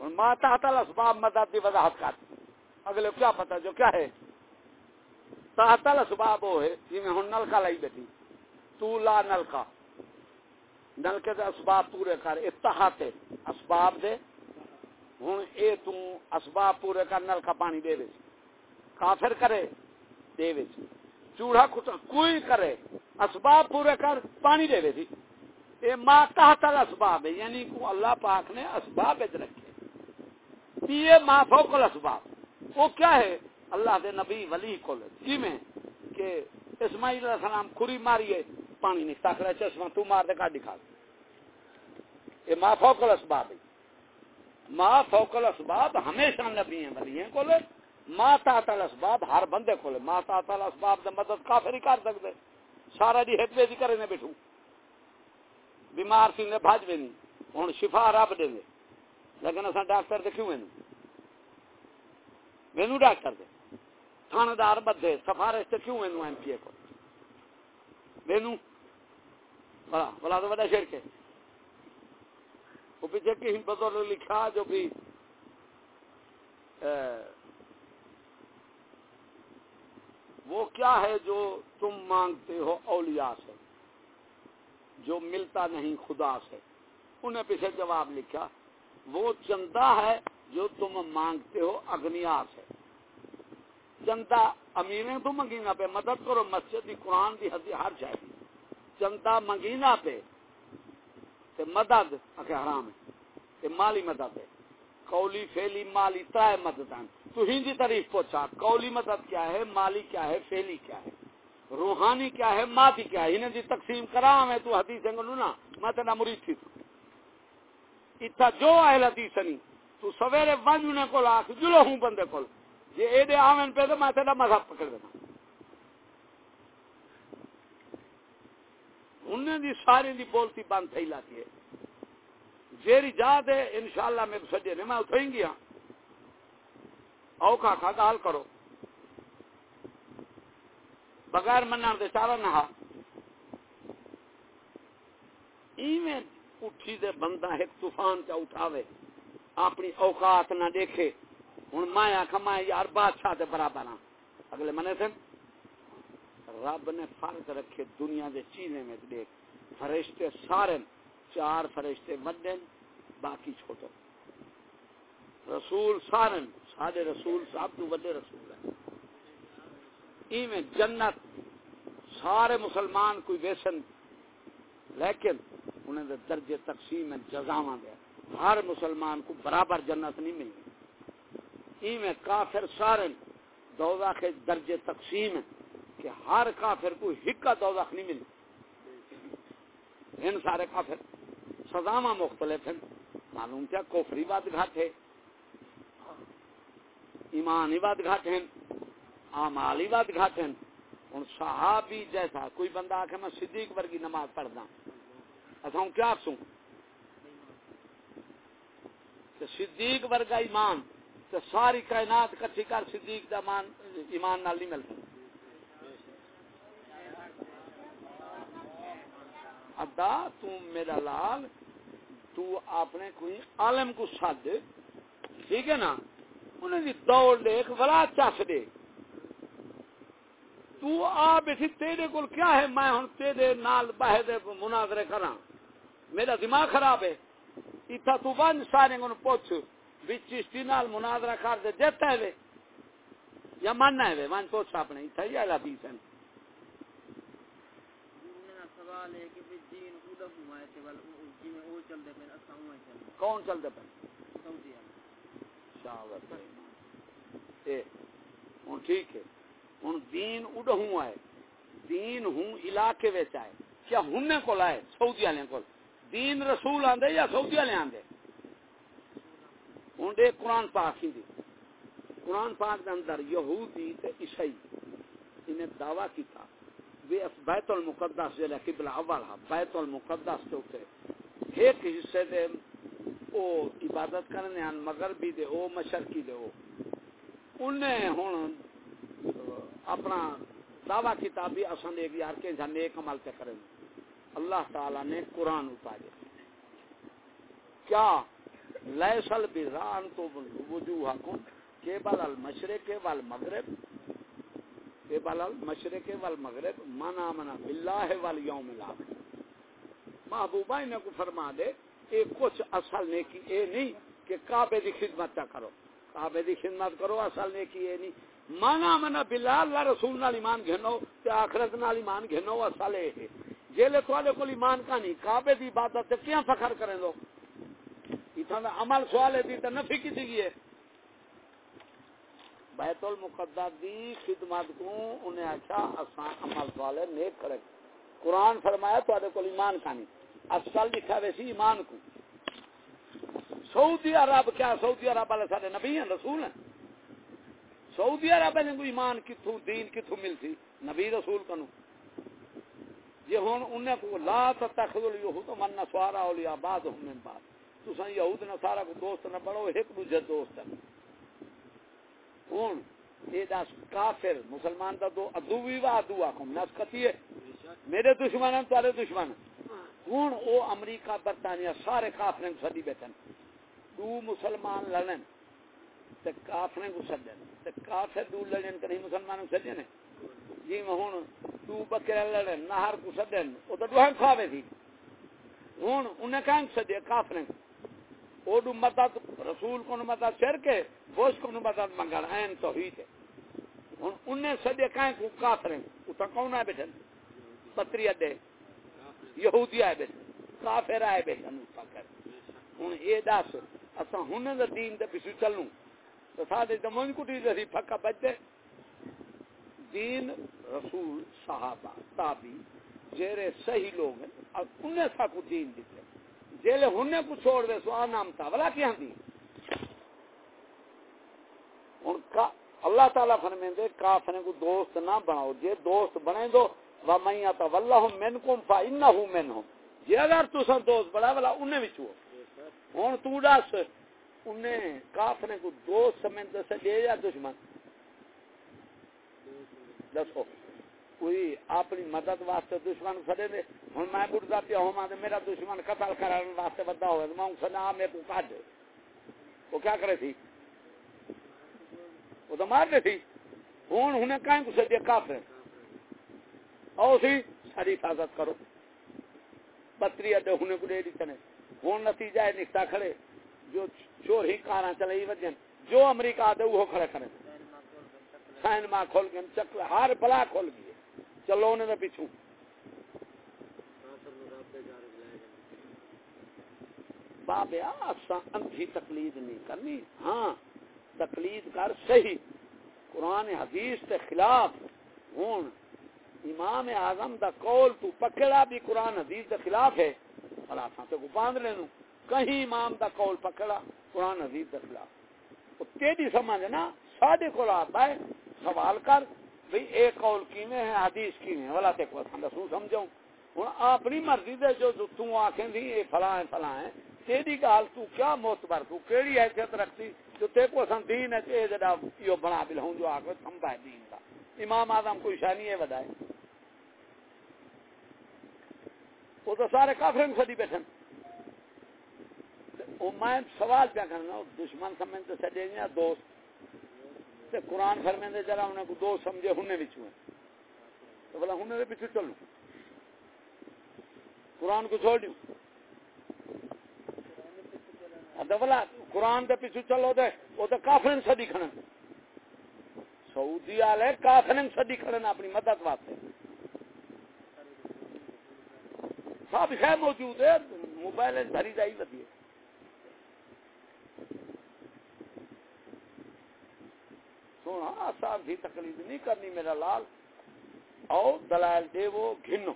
ما تحت الاسباب مدد دی وضاحت کر۔ اگلے کیا پتا جو کیا ہے؟ تحتل اسباب وہ ہے جی میں ہوں نلکا لائی بیٹھی۔ تو لا نلکا۔ نلکے دے اسباب پورے کر۔ اتحاد اسباب دے۔ ہوں اے تو اسباب پورے کر، نلکا پانی دے ویچ کافر کرے، دے ویچ چوڑا کتا کوئی کرے، اسباب پورے کر، پانی دے ویچ اے ما تحتل اسباب ہے یعنی کو اللہ پاک نے اسباب اج رکھے۔ یہ ما فوق الاسباب۔ وہ کیا ہے؟ اللہ دے نبی ولی کو کی جی میں، کہ اسماعیل علیہ السلام کھری ماری پانی نہیں تک رہے چشمہ تو مار دے کا دکھا یہ ما فوق الاسباب ہے۔ ما فوق الاسباب ہمیشہ نبی ہیں، ولی ہیں کولے ما تحت الاسباب، ہر بندے کولے ما تحت الاسباب دے مدد کافر ہی کر سکتے۔ سارا جی دی ہتوے دی کرے نے بیٹھوں بیمار سی نے بھاج بھی نہیں ہوں شفا رب دے لیکن اصل ڈاکٹر دے کیوں مینو ڈاکٹر دے۔ تھاندار بدے سفارش سے کیوں ایم پی اے کو؟ مینو بلا بلا تو بڑا شیر کے وہ پیچھے کہیں بدل لکھا جو بھی وہ کیا ہے جو تم مانگتے ہو اولیاء سے؟ جو ملتا نہیں خدا سے۔ انہیں پیچھے جواب لکھا، وہ چندہ ہے جو تم مانگتے ہو اگنیا سے۔ جنتا امیریں تو منگینا پہ، مدد کرو، مسجد دی قرآن دی حدی ہر جائے۔ جنتا منگینا پہ، تے مدد، اکھے حرام ہے، تے مالی مدد ہے۔ قولی فیلی مالی ترائے مدد ہیں تو ہندی تعریف پوچھا، قولی مدد کیا ہے، مالی کیا ہے فیلی کیا ہے؟ روحانی کیا ہے، مادی کیا ہے؟ انہیں دی تقسیم کرا میں تو حدیث انگلو نا، میں تینا مرید تھی تو۔ اتھا جو اہل حدیث نہیں تو سویرے ونجنے کو لاکھ جلو ہوں بندے کو یہ جی اے دے آمن پہ تو میں تینا مذہب پکڑ دینا۔ انہیں جی دی ساری دی بولتی بند تھی۔ لاتی ہے جیری جا دے انشاءاللہ میں سجے نے میں اتھوئیں گیا ہاں۔ اوکھا کھا، گال کرو۔ بغیر منان دے چارا نہا۔ ایویں اٹھی دے بندہ ایک طوفان چا اٹھاوے، اپنی اوقات نہ دیکھے۔ ہوں میں آخا میں یار بادشاہ دے برابر ہاں۔ اگلے منے تھے رب نے فرق رکھے دنیا دے چیزیں میں دیکھ۔ فرشتے سارے، چار فرشتے وڈے۔ باقی چھوٹے رسول سارے سارے رسول صاحب تو وڈے رسول ہیں۔ ایویں جنت، سارے مسلمان کوئی ویسن، لیکن انہیں دے درجے تقسیم جزاواں دے۔ ہر مسلمان کو برابر جنت نہیں ملی ایویں کافر سارے دوزخ درجے تقسیم کہ ہر کافر کو ہکا دوزخ نہیں ملی ان سارے کافر سزاواں مختلف ہیں۔ معلوم کیا کوفری بات گھاٹ ہے؟ ایمان بات گھاٹ ہیں آمالی بات گھاٹ ہیں۔ ہوں صحابی جیسا کوئی بندہ آخر میں صدیق ورگی نماز پڑھتا اچھا ہوں کیا سوں کہ صدیق ورگا ایمان تو ساری کائنات کٹھی کر صدیق دا مان، ایمان نال نہیں ملتا ادا تو میرا لال تو اپنے کوئی عالم کو سد، ٹھیک ہے نا؟ انہیں دی دوڑ لے ایک بلا چس دے۔ تو آ بیٹھی، تیرے کول کیا ہے؟ میں ہن تیرے نال باہے مناظرے کراں۔ میرا دماغ خراب ہے۔ اتھا تو ون سارے کو پوچھ بچ چشتی نال مناظرہ کر دے دیتا ہے یا ماننا ہے ون پوچھ اپنے اتھا ہی اعلی بیس ہے۔ سوال ہے کہ دین ادب ہوا ہے، تے او چل کون چل دے پن سعودی شاوت اے ہن ٹھیک ہے۔ ہن دین اڈ ہوں ہے دین ہوں علاقے وچ آئے۔ کیا ہن کو لائے سعودی والے کو دین رسول آندے یا سعودی والے آندے؟ ہوں دے قرآن پاک ہی دی۔ قرآن پاک دے اندر یہودی تے عیسائی انہیں دعویٰ کیتا۔ بیت المقدس جلے قبلہ اول ہا بیت المقدس تے ایک حصے دے او عبادت کرنے ان مغربی دے او مشرقی دے او۔ انہیں ہن اپنا دعویٰ کیتا بھی اساں ایک یار کے جھنے ایک عمل تے کریں۔ اللہ تعالی نے قرآن اتارے کیا؟ لیسل بران تو وجوہ کو قبل المشرق والمغرب۔ قبل المشرق والمغرب من آمن باللہ والیوم الاخر۔ محبوبہ انہیں کو فرما دے اے کچھ اصل نیکی اے نہیں کہ کعبے دی خدمت تا کرو۔ کعبے دی خدمت کرو، اصل نیکی اے نہیں۔ مانا منا باللہ اللہ رسول نال ایمان گھنو تے آخرت نال ایمان گھنو، اصل اے ہے۔ جیلے تواڈے کول ایمان کا نہیں کعبے دی عبادت تے کیاں فخر کریں دو ایتھاں دا عمل سوال دی تے نفی کیتی گئی ہے۔ بیت المقدس دی خدمت کو انہیں اچھا اساں عمل والے نیک کرے قرآن فرمایا تو کو ایمان کانی۔ اصل لکھا ویسی ایمان کو۔ سعودی عرب، کیا سعودی عرب والے سارے نبی ہیں، رسول ہیں؟ سعودی عرب نے کوئی ایمان کتھوں، دین کتھوں ملتی؟ نبی، رسول کنو یہ ہون انہیں کو لا تتخذوا اليهود من نصارى اولیاء بعضهم من بعض۔ تو سن یہود نصارا کو دوست نہ بڑھو ایک دوسرے دوست ہیں۔ ہوں یہ دس کافر، مسلمان دا دو ادوی و ادو آکم نس کتی ہے میرے دشمن ہیں تارے دشمن ہوں او امریکہ، برطانیہ، سارے کافریں کو سدی بیٹھن۔ دو مسلمان لڑن تے کافریں کو سدن۔ تے کافر دو لڑن کہ نہیں مسلمان کو سدن جی ہوں تو بکرے لڑن، نہر کو سدن، او تو دوہن کھاوے تھی۔ ہوں انہیں کہاں سدے؟ کافریں۔ اوڈو مدد، رسول کو مدد سر کے بوش کو مدد منگل این توحید ہے۔ ہن انہیں سدے کہیں کو؟ کافر ہیں اتا کون ہے بیٹھن؟ پتری اڈے یہودی آئے بیٹھن کافر آئے بیٹھن اتا کر ہن اے دس، اساں ہن دے دین دے پیچھے چلوں۔ تو سادے زمان کو دی ذری پھکا بچے دین، رسول، صحابہ تابی جیرے صحیح لوگ ہیں انہیں سا کو دین دیتے جیلے ہونے کو چھوڑ دے، سو نام تھا بلا کیا دی ان کا اللہ تعالیٰ فرمین دے کافرین کو دوست نہ بناؤ۔ جے دوست بنے دو وَمَنْ يَتَوَلَّهُمْ مِنْكُمْ فَإِنَّهُ مِنْهُمْ۔ جے اگر تو دوست بڑا بلا انہیں بھی چھو ہون تو دس، انہیں کافرین کو دوست سمجھ دے سے یا دشمن؟ دسو۔ کوئی اپنی مدد واسطے دشمن کھڑے دے ہن میں بڑھدا پیا ہوں تے میرا دشمن قتل کرن واسطے بڑا ہوئے، میں سنا میں کو کڈ وہ کیا کرے تھی؟ وہ تو مار دے تھی۔ ہن ہن کہیں کو سے کافر او سی، ساری حفاظت کرو۔ بتری اڈے ہن کو دے دیتے ہن نتیجہ ہے نکتا کھڑے۔ جو چور ہی کاراں چلائی وجن جو امریکہ دے وہ کھڑے کرے سائن ماں کھول کے چکل ہر بلا کھول گئی چلو انہیں پیچھو بابیا اندھی تقلید نہیں کرنی۔ ہاں تقلید کر صحیح۔ قرآن حدیث کے خلاف۔ ہوں امام اعظم دا قول تو پکڑا بھی قرآن حدیث کے خلاف ہے بلا تو کو باندھ لینو کہیں امام دا قول پکڑا، قرآن حدیث کے خلاف۔ تیری سمجھ نا؟ ساڈے کو سوال کر بھئی ایک قول کیویں ہے، حدیث کیویں والا تے کو سن سمجھوں ہن اپنی مرضی دے جو تو آکھیں دی، اے فلاں فلاں ہے، تیری گال تو کیا معتبر تو؟ کیڑی حیثیت رکھتی؟ جو تے کو سن دین ہے، اے جڑا یو بنا بل ہوں جو آکھ سمجھا دین دا۔ امام اعظم کوئی شانی ہے ودائے وہ تو سارے کافرن سدی بیٹھن او میں سوال پیا کرنا دشمن سمجھ تے سڈے دوست۔ تے قرآن فرمے دے جرا انہیں کو دو سمجھے ہنے بچو ہیں۔ تو بلا ہنے دے پیچھے چلو۔ قرآن کو چھوڑ دیو تو بلا قرآن دے پیچھے چلو دے، وہ تو کافرن صدی کھڑن سعودی آلے کافرن صدی کھڑن اپنی مدد واسطے۔ سب خیر موجود، ہے، موبائل دھری جائی ودی ہے۔ سونا ہاں، آسان بھی تقلید نہیں کرنی میرا لال۔ او دلائل دے وہ گھنو۔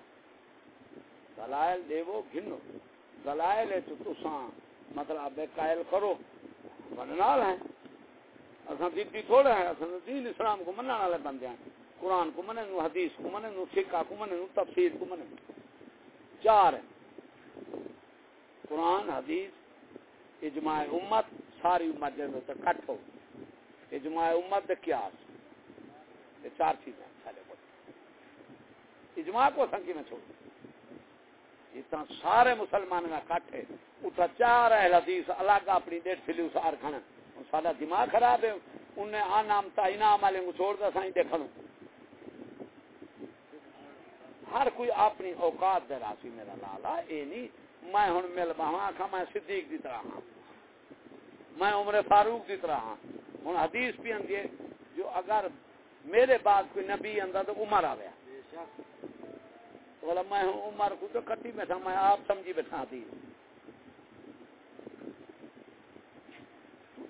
دلائل دے وہ گھنو۔ دلائل ہے تو تساں مطلب بے قائل کرو۔ بننال ہیں۔ اساں دیدی تھوڑے ہیں، اساں دین اسلام کو منن والے بندے ہیں۔ قرآن کو منن نو حدیث کو منن نو فقہ کو منن نو تفسیر کو منن۔ چار ہیں۔ قرآن، حدیث، اجماع امت، ساری امت جنوں تے کٹ ہو۔ اجماع امت دے قیاس۔ یہ چار چیزیں سارے کو اجماع کو سنگی میں چھوڑ۔ اتنا سارے مسلمان میں کٹ ہے، اتنا چار اہل حدیث الگ اپنی ڈیٹ فلی اس آر کھانا سارا دماغ خراب ہے، انہیں آنام تا انعام والے کو چھوڑ دا سائیں دیکھنو ہر کوئی اپنی اوقات دے راسی میرا لالا اے نہیں، میں ہن مل بہاں آکھا میں صدیق دی طرح ہاں۔ میں عمر فاروق دی طرح ہاں۔ ہن حدیث بھی اندی جو اگر میرے بعد کوئی نبی اندر تو عمر آ گیا بولا میں عمر کو تو کٹی میں تھا میں آپ سمجھی بیٹھا حدیث۔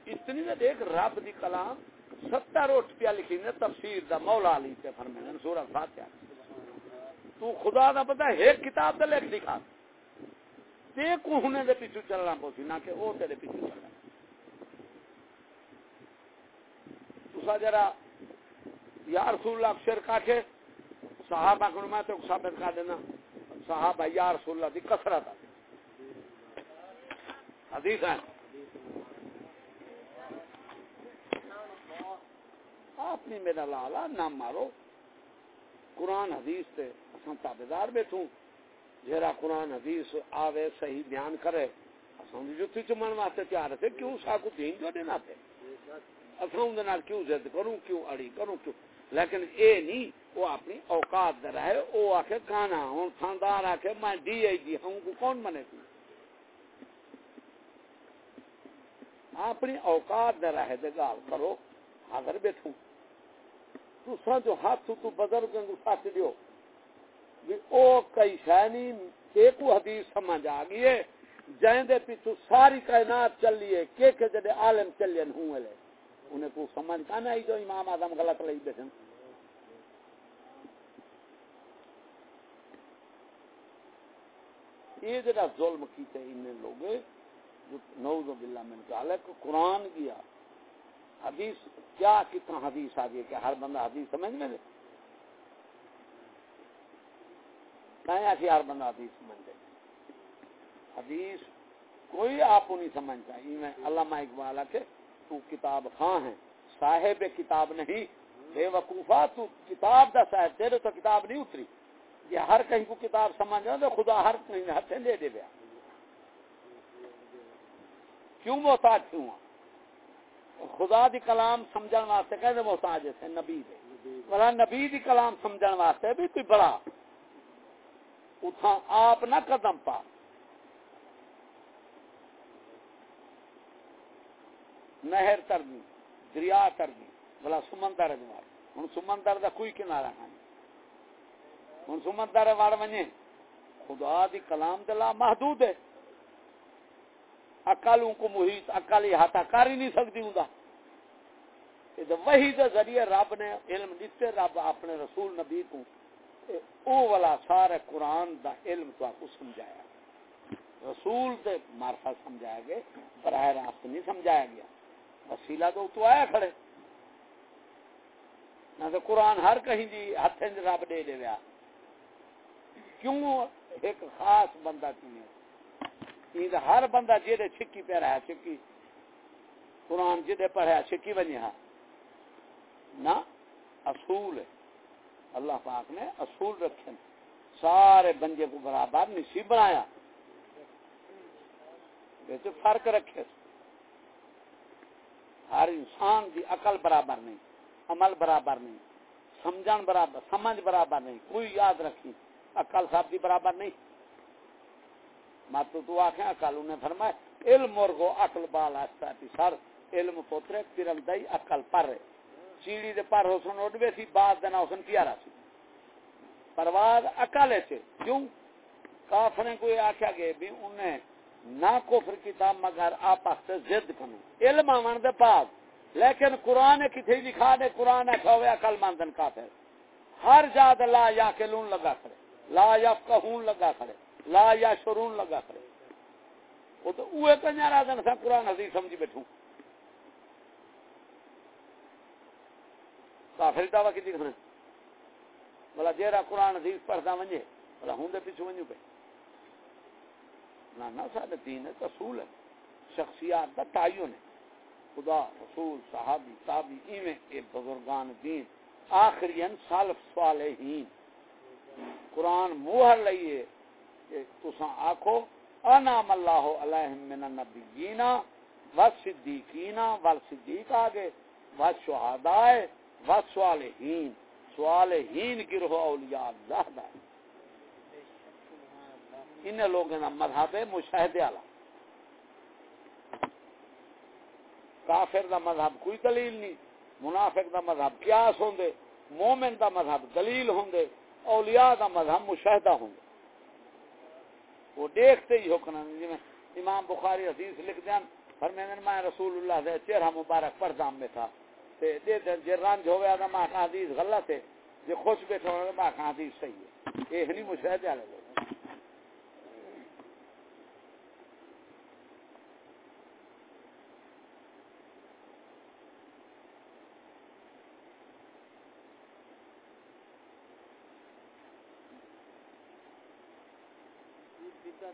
اتنی نہ دیکھ، رب دی کلام، ستر اٹھ پیا لکھی نے تفسیر دا مولا علی تے فرمائے سورہ فاتحہ۔ تو خدا دا پتہ ہے، ایک کتاب دا لکھ دکھا تے کو ہونے دے پیچھے چلنا پوسی، نہ کہ او تیرے پیچھے چلنا۔ تسا جرا یا رسول اللہ شرک آکھے صحابہ کو میں تو ثابت کر دینا۔ صحابہ یا رسول اللہ دی کثرت حدیث ہے اپنی میرا لالا نہ مارو۔ قرآن حدیث تے اساں تابعدار بیٹھوں۔ جہرا قرآن حدیث آوے صحیح بیان کرے، اساں دی جُتی چمن واسطے تیار تھے، کیوں سا کو دین جو دینا تے اساں اون نال کیوں ضد کروں، کیوں اڑی کروں، کیوں؟ لیکن اے نہیں وہ اپنی اوقات دے رہے، او آکھے کانا ہن خاندار آکھے میں ڈی آئی جی ہوں کو کون منے تھی؟ اپنی اوقات دے رہے دے گال کرو، حاضر بیٹھوں۔ دوسرا جو ہاتھ تو بزرگ کو ساتھ دیو۔ بھی او کئی شانی ایک حدیث سمجھ آ گئی ہے۔ جائیں دے پیچھو ساری کائنات چل لیے کے کے جڑے عالم چلے ہوں لے۔ انہیں کو سمجھ کا نہیں جو امام اعظم غلط لئی بیٹھن یہ جڑا ظلم کیتے انہیں لوگ جو نعوذ باللہ من ذالک، قرآن کیا۔ حدیث، کیا کتنا حدیث آ گئی کہ ہر بندہ حدیث سمجھ میں کہیں کہ ہر بندہ حدیث سمجھ دے حدیث کوئی آپ کو نہیں سمجھتا میں علامہ اقبال کے، تو کتاب خاں ہے صاحب کتاب نہیں۔ بے وقوفا تو کتاب دا صاحب، تیرے تو کتاب نہیں اتری۔ یہ ہر کہیں کو کتاب سمجھ تو خدا ہر کہیں ہاتھ لے دے گیا کیوں محتاج کیوں خدا دی کلام سمجھن واسطے کہتے محتاج ہے نبی دے۔ بلا نبی دی کلام سمجھن واسطے بھی کوئی بڑا اتھا آپ نہ قدم پا۔ نہر ترنی دریا ترنی بلا سمندر اجوار ہوں سمندر دا کوئی کنارا نہیں۔ ہوں سمندر وڑ ونجے۔ خدا دی کلام دلا محدود ہے۔ اکل کو محیط اکل یہ ہاتھا کر ہی نہیں سکتی ہوں دا وہی دے ذریعے رب نے علم دیتے رب اپنے رسول نبی کو۔ او والا سارے قرآن دا علم تو آپ کو سمجھایا۔ رسول دے مارفا سمجھایا گئے، براہ راست نہیں سمجھایا گیا۔ وسیلہ تو تو آیا کھڑے۔ نہ تو قرآن ہر کہیں جی ہاتھ رب دے دے گیا کیوں؟ ایک خاص بندہ کیوں ہر بندہ جہے چھکی پہ رہا چھکی۔ قرآن جہے پڑھیا چھکی بنی ہاں نہ اصول ہے۔ اللہ پاک نے اصول رکھے۔ سارے بندے کو برابر نصیب بنایا۔ فرق رکھے۔ ہر انسان دی عقل برابر نہیں، عمل برابر نہیں، سمجھن برابر، سمجھ برابر نہیں، کوئی یاد رکھی عقل صاحب دی برابر نہیں۔ مت تو آخ عقل انہیں فرمایا علم اور گو عقل بال آستا سر علم پوترے ترندائی عقل پر رہے چیڑی دے پر حسن اڈوے سی بعد دینا حسن پیارا سی پرواز اکالے سے کیوں؟ کافریں کو یہ آکھا گئے بھی انہیں نہ کفر کتاب مگر آپس سے زد کنو۔ علم آمان دے بعد لیکن قرآن کی تھی لکھا دے، قرآن اکھا ہوئے اکل ماندن کافر۔ ہر جاد لا یا کلون لگا کرے لا یفقہون لگا کرے لا یا شرون لگا کرے۔ وہ تو اوے کنیا را دن سا قرآن حدیث سمجھی بیٹھوں۔ کافر دعویٰ کی دیکھنا بلا جیرا قرآن حدیث پڑھتا ونجے بلا ہوں دے پیچھے ونجو پہ۔ نہ نہ سارے دین ہے، اصول ہے۔ شخصیات دا تعین ہے۔ خدا، رسول، صحابی تابی ایویں اے بزرگان دین۔ آخرین سالف صالحین۔ قرآن موہر لئیے۔ تساں آکھو انام اللہ علیہم من النبیین والصدیقین والصدیق آگے، و شہدائے و صالحین۔ صالحین گروہ اولیاء اللہ دا ان لوگوں کا مذہب ہے مشاہدے والا۔ کافر دا مذہب کوئی دلیل نہیں۔ منافق دا مذہب قیاس ہوندے، مومن دا مذہب دلیل ہوندے، اولیاء دا مذہب مشاہدہ ہوندے۔ وہ دیکھتے ہی حکم جی میں امام بخاری حدیث لکھ دیں پر میں رسول اللہ دے چہرہ مبارک پردام میں تھا۔ تے دے دے جے رنج ہویا دا ماں حدیث غلط ہے۔ جے خوش بیٹھا ہوا دا ماں حدیث صحیح ہے۔ یہ نہیں مشاہدہ والے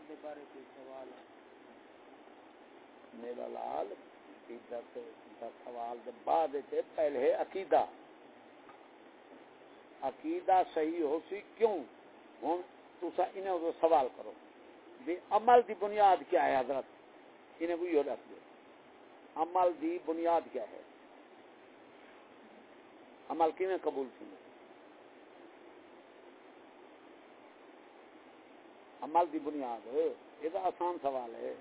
دے بارے کوئی سوال ہے؟ میرا لال عزت دا سوال دے بعد تے پہلے عقیدہ۔ عقیدہ صحیح ہو سی کیوں؟ ہن تسا انہیں تو سوال کرو۔ بھی عمل دی بنیاد کیا ہے حضرت؟ انہیں کوئی اور رکھ دے۔ عمل دی بنیاد کیا ہے؟ عمل کیویں قبول کی عمل دی بنیاد یہ آسان سوال ہے۔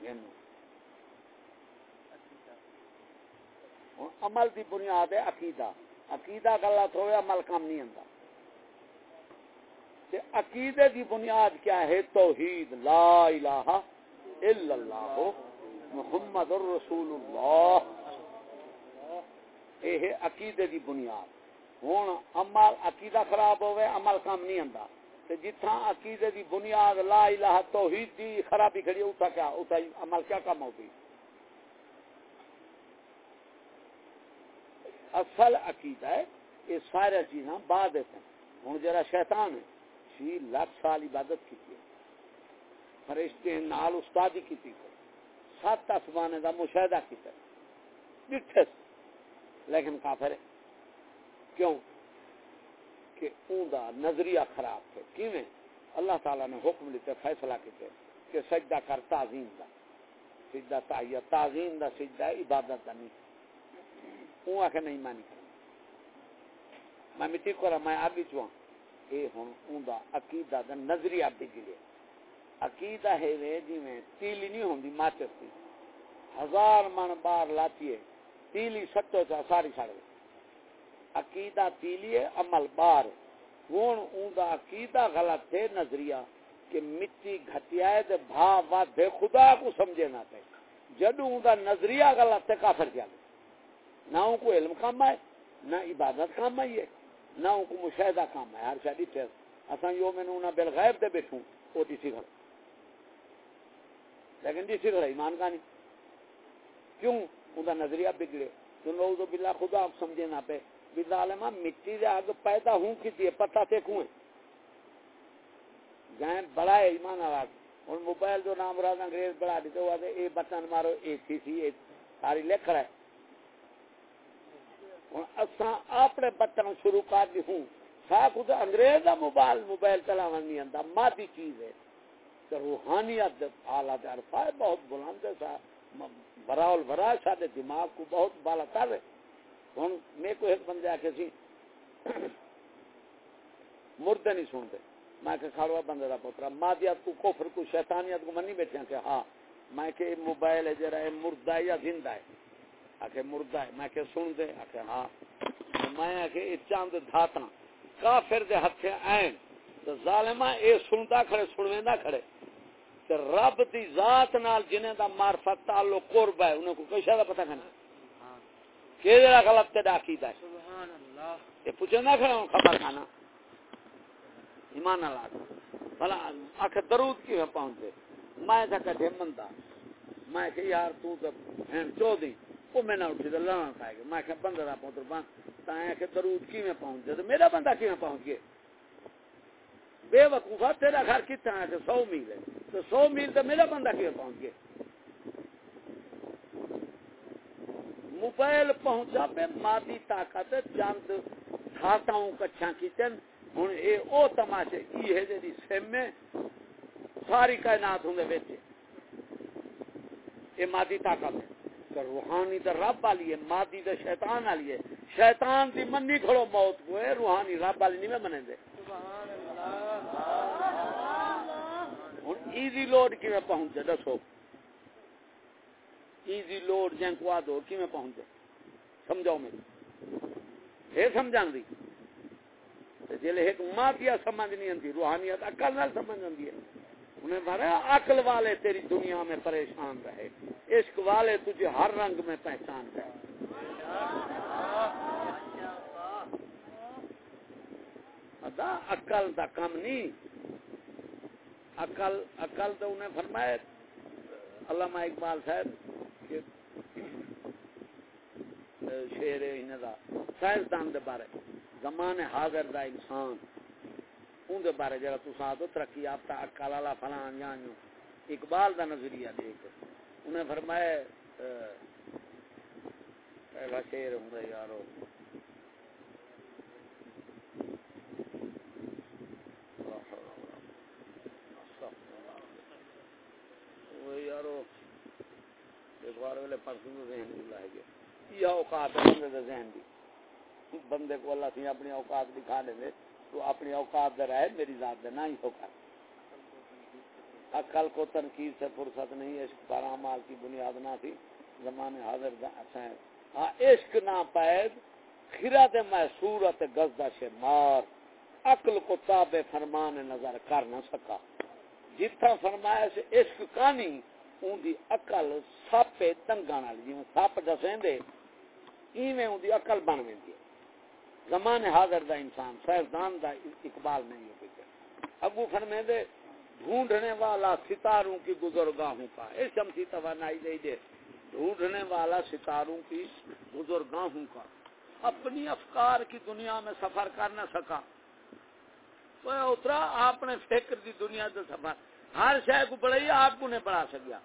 یعنی عمل دی بنیاد ہے عقیدہ۔ عقیدہ غلط ہوئے عمل کام نہیں آتا عقیدے دی بنیاد کیا ہے؟ توحید۔ لا الہ الا اللہ، محمد الرسول اللہ یہ عقیدے دی بنیاد۔ ہوں عمل، عقیدہ خراب ہوئے عمل کام نہیں آتا جتھا عقیدے دی بنیاد لا الہ توحید دی خرابی کھڑی اوتا کیا اوتا عمل کیا کام ہوتی اصل عقیدہ ہے، یہ سارے چیزاں بعد ہیں ہوں جرا شیطان ہے چھ لاکھ سال عبادت کی تھی فرشتے نال استادی کی تھی سات آسمانے دا مشاہدہ کیتا ڈٹھے لیکن کافر ہے۔ کیوں؟ کہ اون نظریہ خراب تھے۔ کیویں؟ اللہ تعالی نے حکم لیتے فیصلہ کیتے کہ سجدہ کر، تعظیم دا۔ سجدہ تاہیہ تعظیم دا، سجدہ عبادت دا نہیں۔ اون آکھے نہیں مانی کرنا میں مٹی کو میں آگی چواں اے ہن اون دا عقیدہ دا نظریہ بگڑے عقیدہ ہے وے جی میں تیلی نہیں ہوندی، ماچس تھی ہزار من بار لاتی ہے۔ تیلی سٹو چا، ساری سڑ عقیدہ تیلیے، عمل بار۔ ہوں اون دا عقیدہ غلط ہے، نظریہ، کہ مٹی گھٹیا ہے تے بھا ود خدا کو سمجھے نہ تے جدو اون دا نظریہ غلط ہے، کافر کیا نہ ان کو علم کام ہے نہ عبادت کام ہے، نہ ان کو مشاہدہ کام ہے ہر شادی تے اساں یو میں نہ بالغیب دے بیٹھوں او دی سی گھر لیکن دی سی گھر ایمان کا نہیں کیوں؟ ان دا نظریہ بگڑے۔ تو نعوذ باللہ، خدا کو سمجھے نہ پہ ظالمہ، مٹی دے اگ پیدا ہوں کی پتہ تے کوئیں گائیں بڑا ہے ایمان آواز اور موبائل جو نام رہا انگریز بڑا دیتے ہوا دے اے بٹن مارو، اے سی سی، اے ساری لکھ رہا ہے۔ اور اساں اپنے بٹن شروع کر دی ہوں۔ سا خود انگریز دا موبائل موبائل چلاون نہیں آندا۔ مادی چیز ہے۔ تو روحانیت حالات عرفہ بہت بلند ہے۔ سا براول برا سارے دماغ کو بہت بالا کر رہے۔ ہوں میرے کو ایک بندے آ کے سی مردے نہیں سنتے۔ میں کہ کھڑوا بندے کا پوترا مادیات کو کفر، کو شیطانیت کو منی بیٹھے کہ ہاں میں کہ موبائل ہے جرا مردہ ہے یا زندہ ہے۔ آخر مردہ ہے، میں کہ سن دے آخر ہاں۔ میں آخر چاند دھاتا کافر دے ہتھے این تو ظالمہ اے سنتا کھڑے، سنویندا کھڑے۔ تو رب دی ذات نال جنہیں دا معرفت تعلق قرب ہے انہیں کو کیسا دا پتہ کھنا۔ کہ جڑا غلط تے ڈاکی دا سبحان اللہ۔ نہ کھڑا ہوں خبر کھانا۔ ایمان اللہ بھلا آخ درود کی پہنچے میں تھا کٹھے مندا۔ میں کہ یار تو تو ہیں چو دی وہ میں نہ اٹھی لڑا کھائے گا۔ میں کہ بندہ دا تائیں کہ درود کی میں پہنچ جائے میرا بندہ کی میں پہنچ گئے بے وقوفہ تیرا گھر کتنا ہے کہ سو میل ہے؟ تو سو میل تو میرا بندہ کی میں پہنچ گئے موبائل پہنچا پہ مادی طاقت چند کھاتاؤں کچھا کیتن ہن اے او تماشے ای ہے جی سم میں ساری کائنات ہوں بیٹھے۔ یہ مادی طاقت ہے۔ روحانی تو رب والی ہے مادی تو شیطان والی ہے۔ شیطان دی منی کھڑو موت کو ہے روحانی رب والی نہیں میں منے دے۔ ہوں ایزی لوڈ کی میں پہنچے؟ دسو۔ ایزی لوڈ جن کو آدھو، کی میں پہنچ پہنچے سمجھاؤ میری۔ یہ سمجھان دی۔ جلے ایک مادیا سمجھ نہیں آتی روحانیت اکل نال سمجھ آتی ہے۔ انہیں بارے عقل والے تیری دنیا میں پریشان رہے۔ عشق والے تجھے ہر رنگ میں پہچان رہے۔ ادا، عقل دا کم نہیں عقل عقل تو انہیں فرمایا علامہ اقبال صاحب کہ شیر دا. سائنسدان دے بارے. زمان حاضر دا انسان. ان دے بارے جڑا تساں تو ترقی یافتہ عقل والا فلان یا اقبال دا نظریہ دیکھ. انہیں فرمایا پہلا شیر ہوں یارو. یارو ایک بار ویلے پرسوں ذہن بھی لائے گئے یہ اوقات ہے بندے ذہن دی۔ بندے کو اللہ سی اپنی اوقات دکھا دے تو اپنی اوقات دے رہے میری ذات دے نہ ہی ہوگا عقل کو تنقید سے فرصت نہیں، عشق بارہ مال کی بنیاد نہ تھی۔ زمانے حاضر اچھا ہاں عشق نہ پید، خیرات میں صورت گزدہ سے مار عقل کو تابع فرمان نظر کر نہ سکا۔ جتھا فرمایا سے عشق کانی، اون دی عقل سا سپ تنگان والی جی سپ دسیں دے ایویں اون عقل بن ویندی زمان حاضر دا انسان سائنسدان دا اقبال نہیں ہو پکے۔ ابو فرمے دے ڈھونڈنے والا ستاروں کی گزرگاہوں کا۔ اے شمسی توانائی دے دے، ڈھونڈنے والا ستاروں کی گزرگاہوں کا۔ اپنی افکار کی دنیا میں سفر کر نہ سکا۔ تو اترا، آپ نے فکر دی دنیا سے سفر۔ ہر شے کو بڑھائی، آپ کو نہیں بڑھا سکیا۔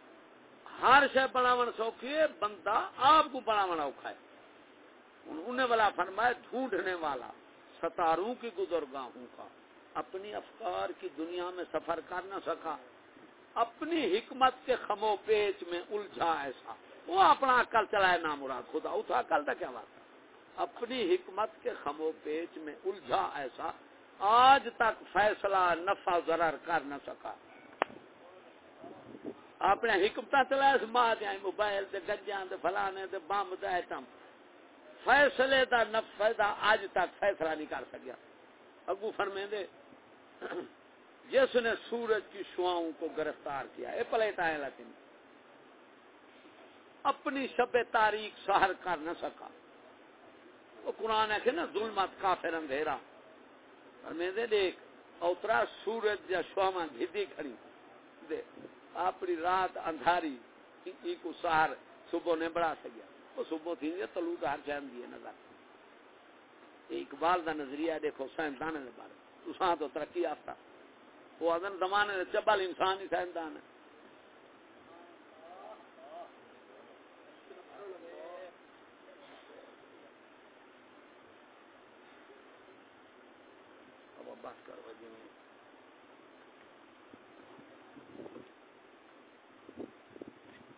ہر شے بڑھاون سوکھی ہے، بندہ آپ کو بڑھاون اوکھا ہے۔ انہیں والا فرمایا ڈھونڈنے والا، ستاروں کی گزرگاہوں کا۔ اپنی افکار کی دنیا میں سفر کر نہ سکا۔ اپنی حکمت کے خمو پیچ میں الجھا ایسا۔ وہ اپنا عقل چلائے نام مراد، خدا اتھا عقل کا کیا بات ہے؟ اپنی حکمت کے خمو پیچ میں الجھا ایسا۔ آج تک فیصلہ نفع ضرر کر نہ سکا۔ اپنے حکمت چلائے ماں دیا، موبائل دے گجیاں دے، فلانے دے، بم دے ایٹم فیصلے دا نفع دا آج تک فیصلہ نہیں کر سکیا۔ اگو فرمے دے جس نے سورج کی شعاؤں کو گرفتار کیا، اے پلیٹ آئے لیکن اپنی شب تاریخ سہر کر نہ سکا۔ وہ قرآن ہے کہ نا ظلمت کافر اندھیرا۔ فرمے دے دیکھ، اوترا سورج یا شعما گھدی کھڑی۔ دے اپنی رات اندھاری کی کو سہر، صبح نے بڑھا سکیا وہ صبح تھی تلو کا ہر شہر دیے نظر۔ اقبال دا نظریہ دیکھو سائنسدان نے بارے۔ تو ساں تو ترقی آفتا وہ آدھن، زمانے نے چبل انسان ہی سائنسدان ہے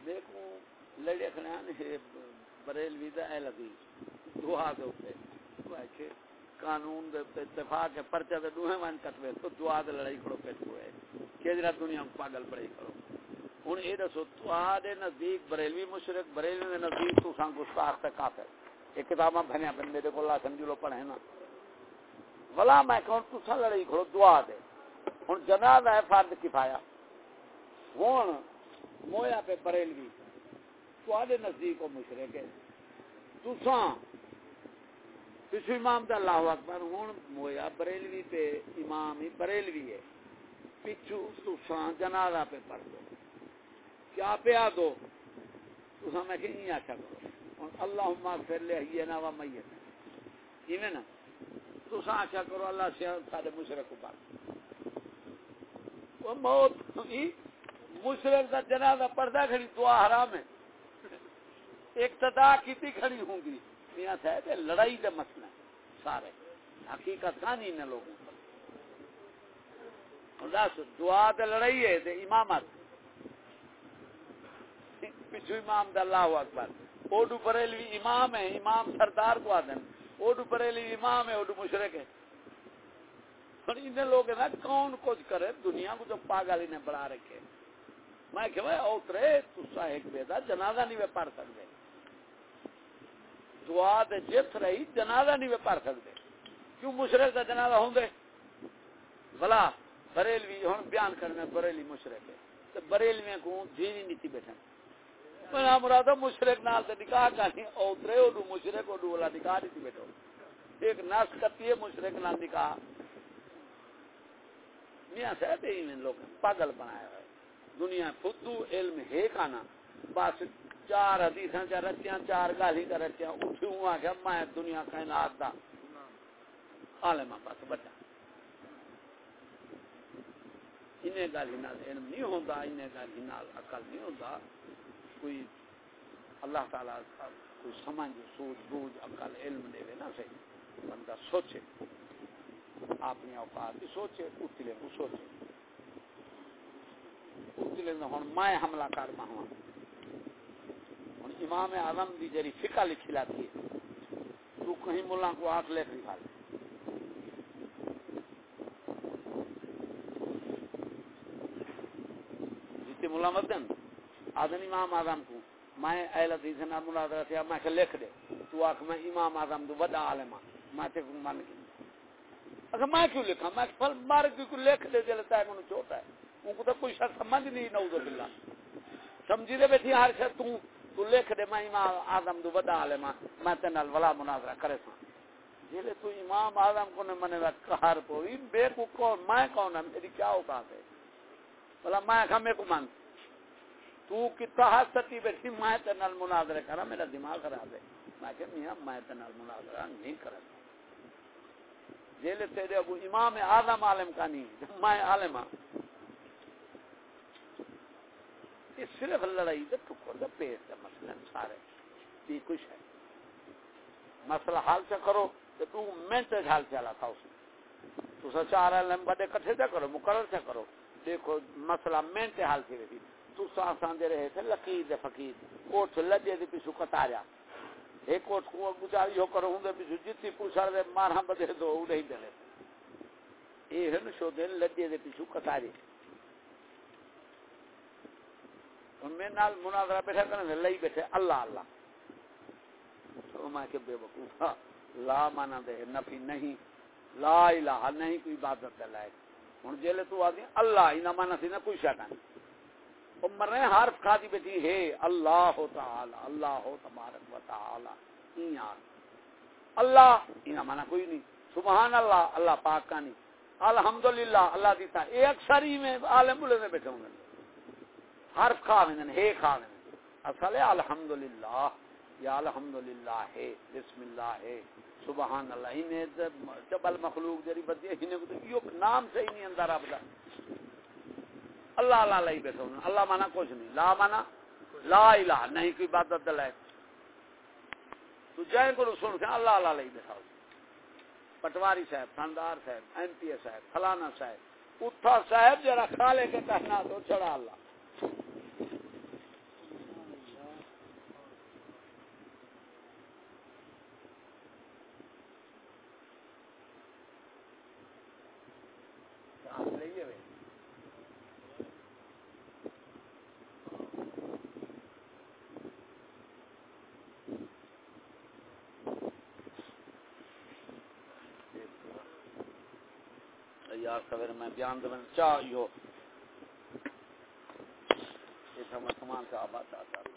دیکھو لڑے کھڑے ہیں بریلوی دا اے لگی، دعا دے اوپر۔ قانون دے اتفاق ہے، پرچہ دے دوہے وان کٹوے تو دعا دے لڑائی کھڑو پہ ہوئے۔ کیجرا دنیا پاگل پڑے کھڑو۔ ہن اے دسو، دعا دے نزدیک بریلوی مشرک بریلوی دے نزدیک تو سان گستاخ تے کافر۔ ایک کتاباں بھنیا بن میرے کو اللہ سمجھ لو پڑھے نا۔ ولا میں کہوں تو سا لڑائی کھڑو، دعا دے۔ ہن جنازہ ہے فرض کفایہ۔ ہن مویا پہ بریلوی۔ تے نزدیک مشرق ہے تساں پچھو امام تے اللہ اکبر ہوں مویا بریلوی پہ امام ہی بریلوی ہے۔ پچھو تساں جنازہ پہ پڑھ دو کیا پہ آ دو تساں میں کہ نہیں آچھا کرو؟ اللہ پھر لے ہی نا و میت ایویں نا؟ تساں آچھا کرو، اللہ سے سارے مشرق کو پڑھ وہ موت مشرق کا جنازہ پڑھتا کھڑی، دعا حرام ہے۔ اقتدا کیتی کھڑی ہوں گی۔ میاں صاحب لڑائی کا مسئلہ سارے۔ حقیقت کہانی نے لوگوں دس، دعا تے لڑائی ہے تے امامت۔ پیچھو امام دا اللہ اکبر۔ اوڈو بریلوی امام ہے، امام سردار کو آدن اوڈو بریلوی امام ہے، اوڈو مشرک ہے۔ انہیں لوگ نا کون کچھ کرے؟ دنیا کو تو پاگل نے بڑا رکھے۔ میں کہ بھائی اوترے تو ایک بیدا جنازہ نہیں پڑھ سکتے دعا دے جت رہی جنازہ نہیں پڑھ سکتے۔ کیوں مشرق کا جنازہ ہوں گے بلا بریلوی ہوں بیان کرنے بریلی مشرق ہے۔ تو بریلوی کو جیوی نیتی بیٹھے میں مراد مشرق نال تے نکاح کرنی اوترے اوڈو مشرق اوڈو والا نکاح نہیں بیٹھو۔ ایک نس کتی ہے مشرق نال نکاح۔ میاں صاحب ہی ان لوگ پاگل بنایا ہے۔ دنیا فدو علم ہے کانا بس چار حدیثاں چا رچیاں، چار گالی کا رچیاں۔ اٹھوں آ گیا میں دنیا کائنات دا۔ عالم بس بڑا انہیں گالی نال علم نہیں ہوندا، انہیں گالی نال عقل نہیں ہوندا۔ کوئی اللہ تعالی کوئی سمجھ، سوچ، بوجھ، عقل، علم دے نا صحیح بندہ سوچے، اپنی اوقات بھی سوچے، اتلے کو سوچے۔ اتلے میں ہوں میں حملہ کر ہوں ہوں امام اعظم دی جری فقہ لکھی لاتی ہے۔ تو کہیں ملا کو آنکھ لے کر لے جیتے ملا مدن آدن امام اعظم کو۔ میں اہل حدیث نہ مناظرہ تھا، میں کہ لکھ دے۔ تو آکھ میں امام اعظم دو بڑا عالم میں تے کو مان اگر میں کیوں لکھا میں پھل مار کو لکھ دے دے لتا ہے انہوں چھوٹا ہے۔ ان کو تو کوئی شخص سمجھ نہیں، نعوذ باللہ۔ سمجھی دے بیٹھی، ہر شخص تو تو لکھ دے، میں امام اعظم دو بڑا عالم میں تے نال ولا مناظرہ کرے سا جلے تو امام اعظم کو نے منے دا قہر پوئی بے کو کون میں کون ہے میری کیا اوقات ہے؟ بلا میں کھا میں کو مان تو کتا ہستی بیٹھی، میں تے نال مناظرہ کرا میرا دماغ خراب ہے۔ میں کہ میاں، میں تے نال مناظرہ نہیں کرتا جیلے تیرے ابو امام آدم عالم کا نہیں میں عالم ہاں۔ یہ صرف لڑائی دے ٹکر دے پیٹ دے مسئلہ سارے یہ کچھ ہے مسئلہ حال سے کرو تو تو منٹ حال چلا تھا اس میں۔ تو سا چار علم بڑے کٹھے سے کرو، مقرر سے کرو۔ دیکھو، مسئلہ منٹ حال سے رہی تو سا آسان دے رہے تھے لقید فقید کوٹ سے لجے دے پیسو کتاریا۔ ایک کوٹ کو گزاری ہو کر ہوں دے پیچھے جتنی پوچھا دے مارا بدے دو وہ نہیں دے یہ ہے نا شو دے لدے دے پیچھے کتاری ان میں نال مناظرہ بیٹھا کرنے لئی بیٹھے، اللہ اللہ۔ تو میں کہ بے وقوفا لا مانا دے، نفی نہیں۔ لا الہ نہیں، کوئی عبادت دے لائق۔ ہوں جیلے تو آدھی اللہ ہی نہ مانا سی، نہ کوئی شک نہیں مر رہے حرف کھا دی بیٹھی، ہے اللہ تعالی، اللہ تبارک و تعالی ایاں اللہ اینا مانا کوئی نہیں۔ سبحان اللہ اللہ پاک کا نہیں۔ الحمدللہ، اللہ دیتا اے اکثر ہی میں عالم بولے میں بیٹھے ہوں گے۔ حرف کھا میں ہے کھا میں اصل ہے الحمدللہ۔ یا الحمدللہ ہے بسم اللہ ہے سبحان اللہ انہیں جبل مخلوق جری بدی ہے انہیں کو نام سے ہی نہیں اندر آپ اللہ اللہ لائی بیٹھا اللہ مانا کچھ نہیں۔ لا مانا لا الہ، نہیں کوئی عبادت دلائے تو جائیں کو سن کے اللہ اللہ لائی بیٹھا پٹواری صاحب خاندار صاحب ایم پی اے صاحب، فلانا صاحب اتھا صاحب جرا کھالے کے کہنا تو چڑھا اللہ۔ یار سویر میں بیان دے چاہیو یہ سمجھ سمان سے آباد آتا